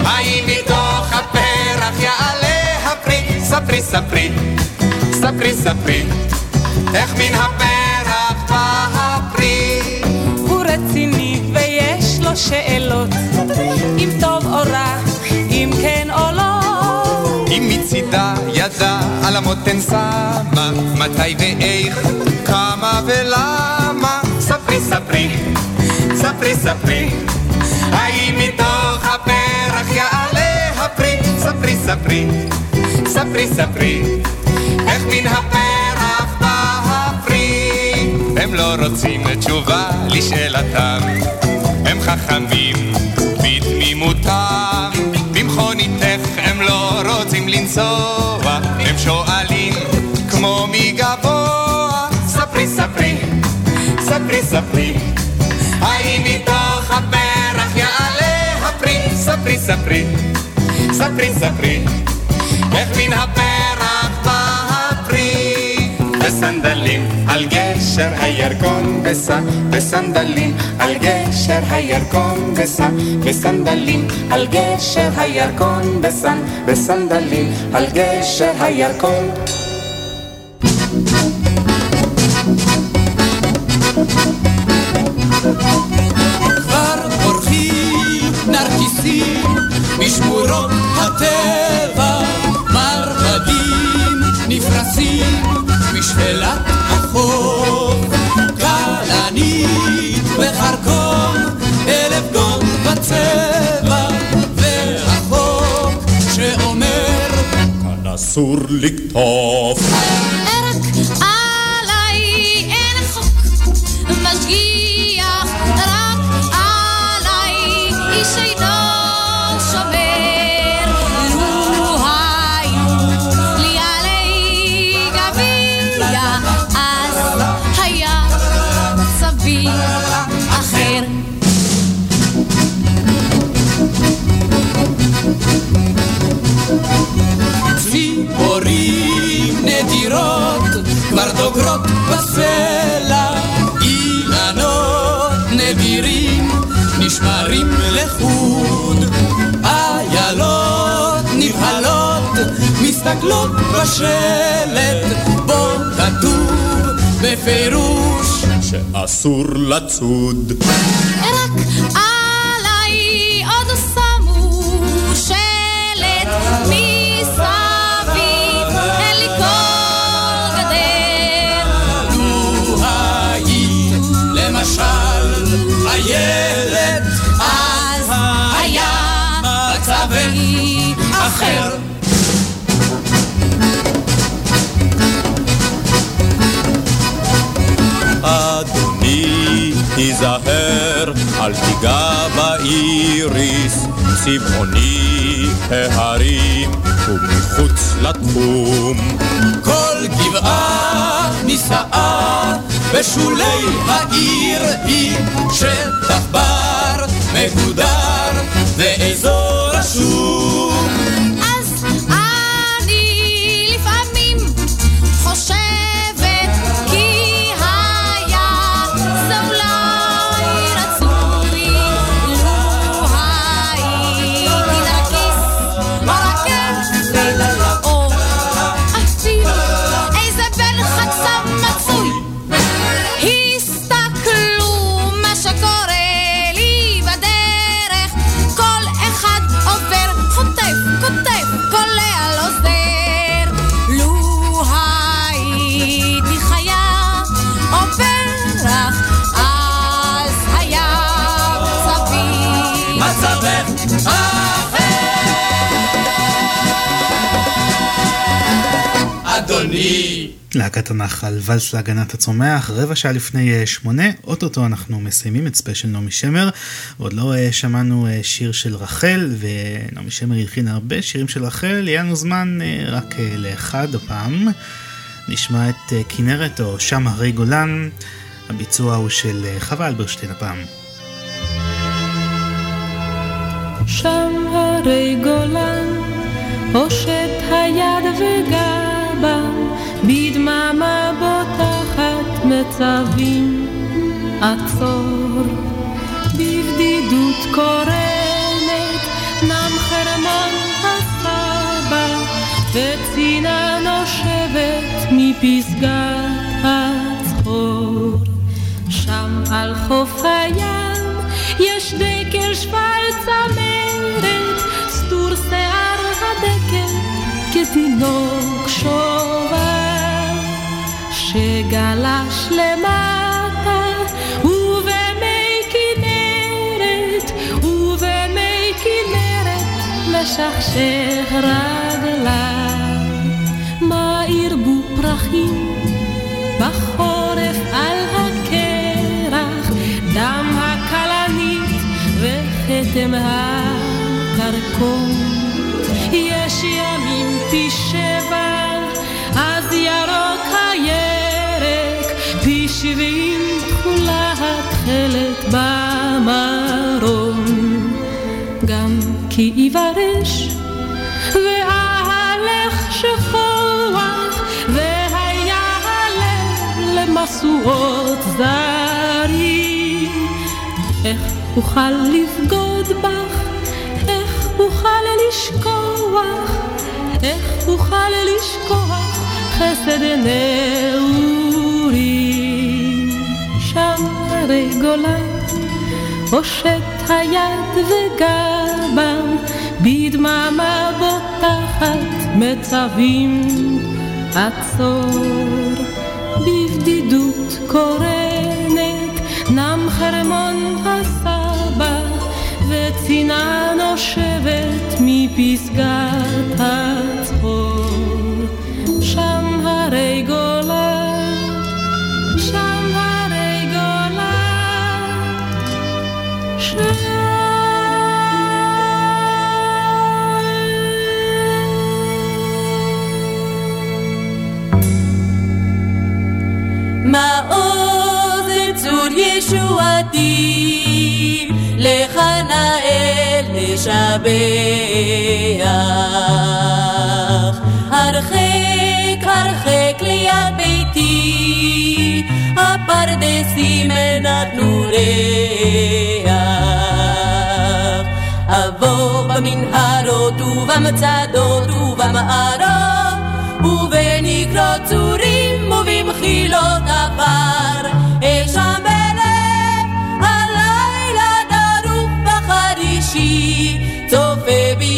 האם מתוך הפרח יעלה הפרי ספרי ספרי ספרי ספרי איך מן הפרח בא הפרי הוא רציני ויש לו שאלות, אם טוב או רע, אם כן. אם מצידה ידה על המותן שמה מתי ואיך כמה ולמה ספרי ספרי ספרי ספרי האם מתוך הפרח יעלה הפרי ספרי, ספרי, ספרי, ספרי, איך מן הפרח בא הפרי. הם לא רוצים תשובה לשאלתם, הם חכמים בתמימותם. רוצים לנסוע, הם שואלים כמו מגבוה. ספרי, ספרי, ספרי, ספרי, האם מתוך הפרח יעלה הפרי? ספרי, ספרי, ספרי, ספרי, איך מן הפרח? בסנדלים על גשר הירקון בסע, בסנדלים על גשר הירקון בסע, בסנדלים על גשר הירקון בסע, בסנדלים על גשר הירקון. כבר פורחים נרקיסים משמורות הטבע, מרבדים נפרסים משפלת החוף, כלנית וחרקום, אלף גון בצבע, והחוק שאומר כאן אסור לקטוף. כבר דוגרות בסלע, אילנות נדירים נשמרים לחוד, איילות נבהלות מסתכלות בשלט, בו כתוב בפירוש שאסור לצוד. רק מצבי אחר. אדוני, תיזהר, אל תיגע באיריס, צבעוני ההרים ומחוץ לתחום. כל גבעה נישאה בשולי העיר היא שטח בר מגודר ואזור רשום. להקת הנחל, ואלס להגנת הצומח, רבע שעה לפני אה, שמונה, אוטוטו אנחנו מסיימים את ספיישל נעמי שמר, ועוד לא אה, שמענו אה, שיר של רחל, ונעמי שמר הלחין הרבה שירים של רחל, יהיה לנו זמן רק לאחד הפעם. נשמע את כנרת או שם הרי גולן, הביצוע הוא של חווה אלברשטיין הפעם. שם הרי גולן, הושט היד וגבה, בדממה בוטחת מצבים, עצור. בבדידות קורנת, נם חרמון הסבא, וצינה נושבת מפסגת הצחור. שם על חוף הים יש דקל שפל צמרת, סטור שיער הדקל כתינוק שובב, שגלש למטה ובמי כנרת, ובמי כנרת משכשך רגליו, מה ירבו פרחים בחורף על הקרח, דם הכלנית וכתם הקרקום. יש ימים פי שבע, אז ירוק פי שבעים תכולה התכלת במרום. גם כי יברש ואהלך שכוח, והיה הלב למשואות זרים. איך אוכל לבגוד בך, איך אוכל לשכוח, איך אוכל לשכוח חסד נעורים. שם הרי גולן, הושט היד וגבם, בדממה בוטחת מצווים עצור. בבדידות קורנת, נם חרמון הסבא, וצינה נושבת מפסגת הצחור. שם הרי גולן, ישועתי, לך נאה לשבח. הרחק הרחק ליד ביתי, הפרדסים נתנו ריח. אבוא במנהרות ובמצדות ובמערות, ובנקרות צורים ובמחילות עפר, she, so baby.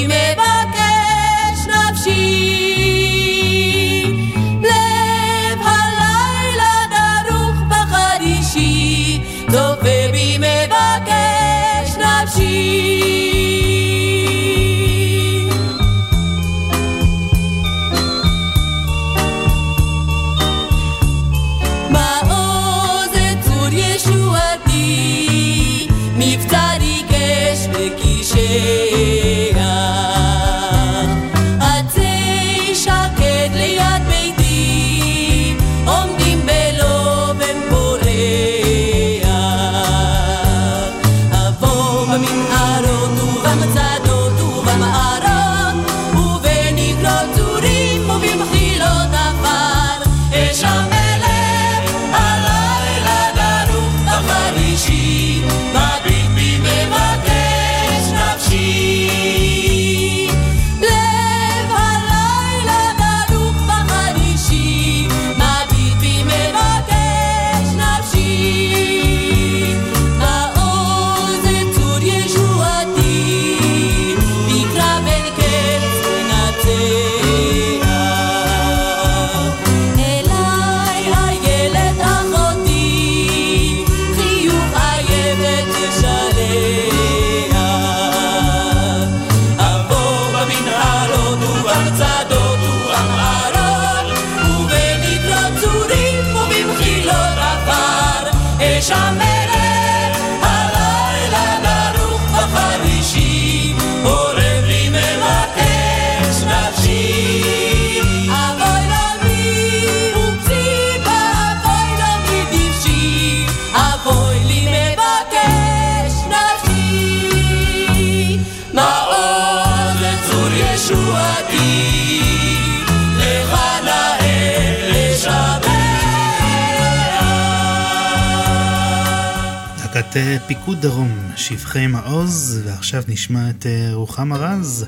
פיקוד דרום, שבחי מעוז, ועכשיו נשמע את אה, רוחמה רז.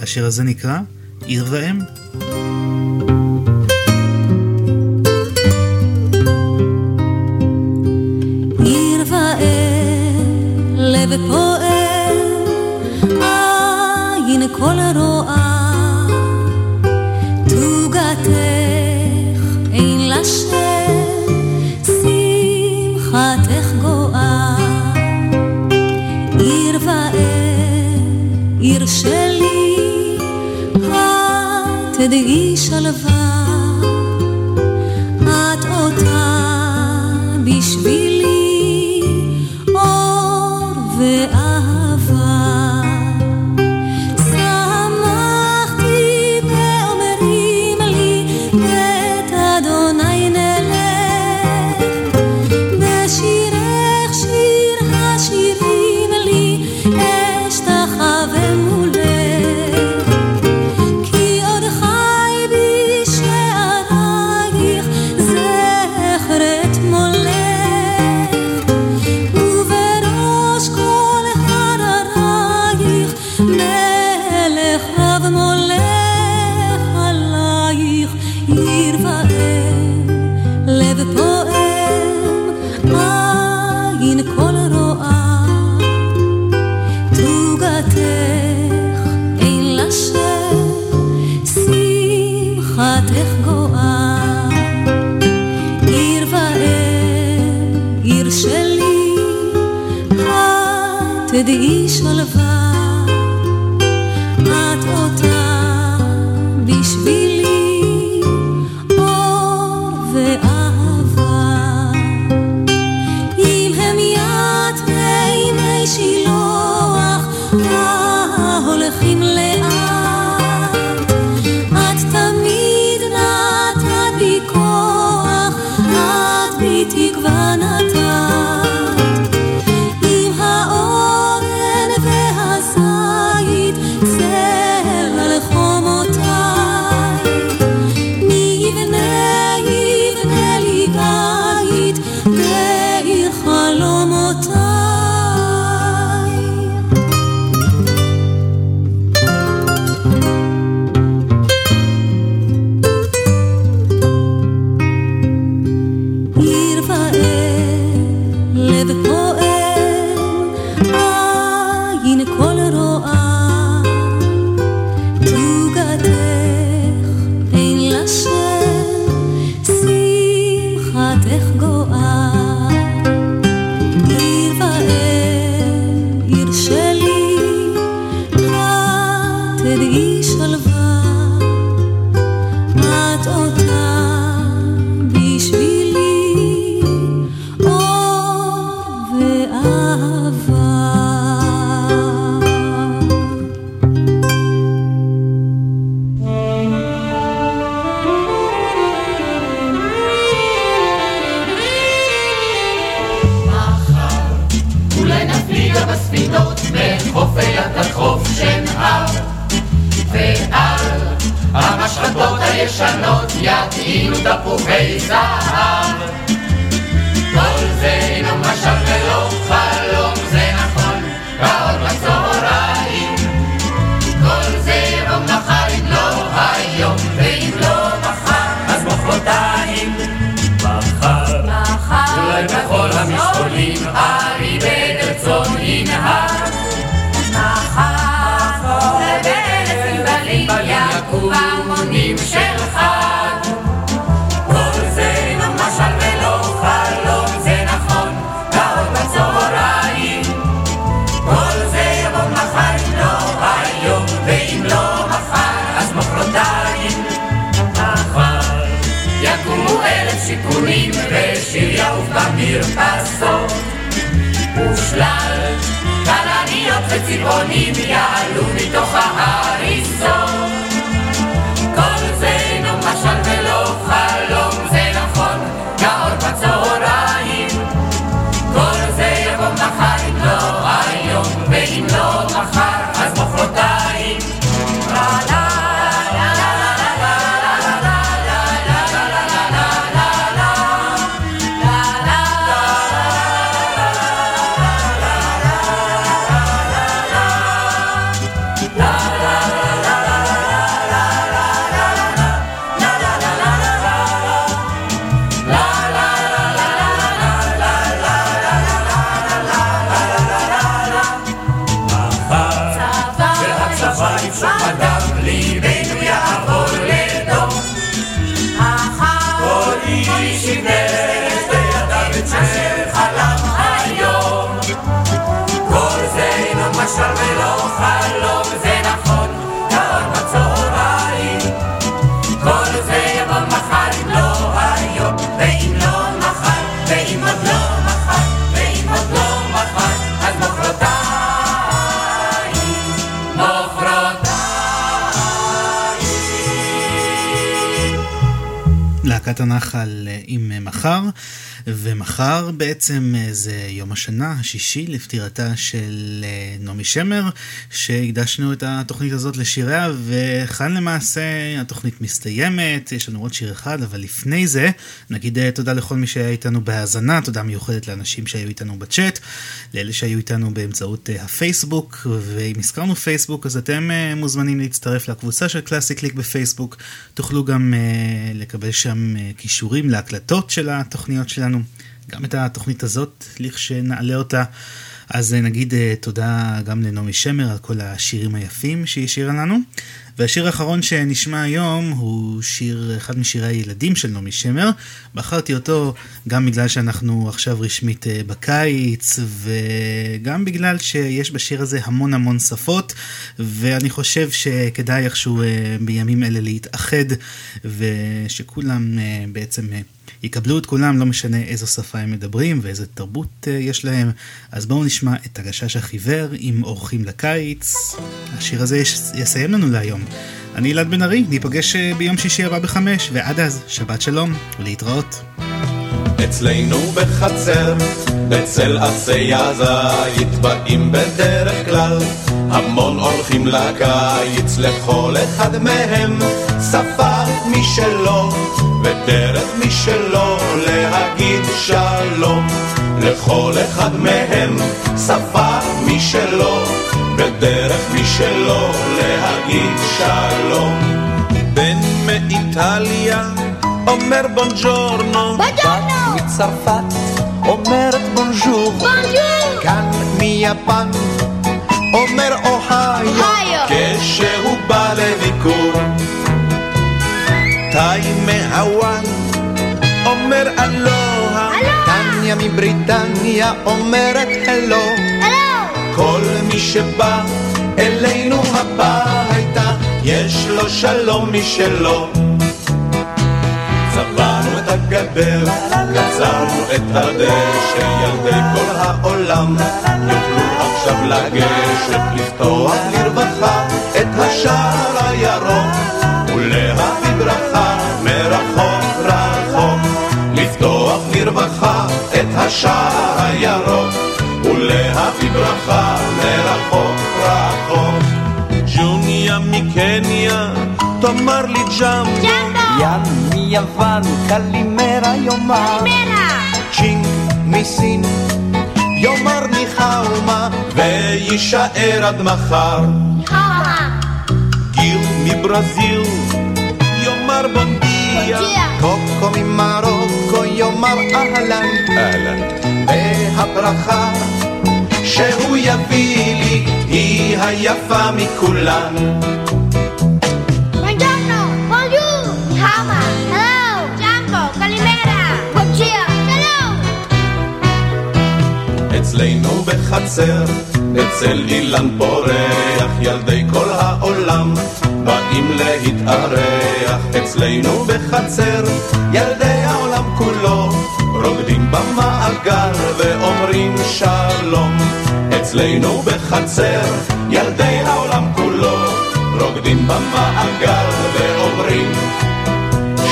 השיר הזה נקרא עיר ואם. עיר ואם, לב פועם, עין כל רואה, שלי, את תדעי שלווה. כלניות וצבעונים יעלו מתוך ההריסות הנחל אה, עם אה, מחר, ומחר בעצם אה, זה יום השנה השישי לפטירתה של נעמי שמר, שהקדשנו את התוכנית הזאת לשיריה, וכאן למעשה התוכנית מסתיימת, יש לנו עוד שיר אחד, אבל לפני זה נגיד תודה לכל מי שהיה איתנו בהאזנה, תודה מיוחדת לאנשים שהיו איתנו בצ'אט, לאלה שהיו איתנו באמצעות הפייסבוק, ואם הזכרנו פייסבוק אז אתם מוזמנים להצטרף לקבוצה של קלאסי קליק בפייסבוק, תוכלו גם לקבל שם אה, כישורים להקלטות של התוכניות שלנו, גם את התוכנית הזאת, לכשנעלה אותה. אז אה, נגיד אה, תודה גם לנעמי שמר על כל השירים היפים שהיא השאירה לנו. והשיר האחרון שנשמע היום הוא שיר, אחד משירי הילדים של נעמי שמר. בחרתי אותו גם בגלל שאנחנו עכשיו רשמית בקיץ, וגם בגלל שיש בשיר הזה המון המון שפות, ואני חושב שכדאי איכשהו בימים אלה להתאחד, ושכולם בעצם... יקבלו את כולם, לא משנה איזו שפה הם מדברים ואיזה תרבות יש להם. אז בואו נשמע את הגשש החיוור עם אורחים לקיץ. השיר הזה יסיים לנו להיום. אני אלעד בן ארי, ניפגש uh, ביום שישי הבא בחמש, ועד אז, שבת שלום ולהתראות. אצלנו בחצר, אצל עצי הזית, באים בדרך כלל המון אורחים לקיץ, לכל אחד מהם שפה משלו, ודרך משלו להגיד שלום. לכל אחד מהם שפה משלו, ודרך משלו להגיד שלום. בן מאיטליה אומר בונג'ורנו, בונג'ורנו! מצרפת אומרת בונז'ור, בונז'ור! כאן מיפן אומר אוהיו, כשהוא בא לביקור. תאי מהוואן אומר אלוה, טניה מבריטניה אומרת הלו. שבא אלינו הביתה, יש לו שלום משלו. צבענו את הגדר, קצרנו את הדשא, ילדי כל העולם יוכלו עכשיו לגשת, לפתוח לרווחה את השער הירוק, ולהביא ברכה מרחוק רחוק, לפתוח לרווחה את השער הירוק, ולהביא ברכה מרחוק רחוק. ג'וניה מקניה, תאמר לי ג'מבו, ים מיוון, קלימרה. יאמר, צ'ינג מסין, יאמר ניחאומה, ויישאר עד מחר. גיל מברזיל, יאמר בונדיה, קוקו ממרוקו, יאמר אהלן, אהלן, והברכה שהוא יביא לי, היא היפה מכולן. אצלנו בחצר, אצל אילן פורח, ילדי כל העולם באים להתארח. אצלנו בחצר, ילדי העולם כולו רוקדים במעגל ואומרים שלום. אצלנו בחצר, ילדי העולם כולו רוקדים במעגל ואומרים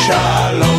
שלום.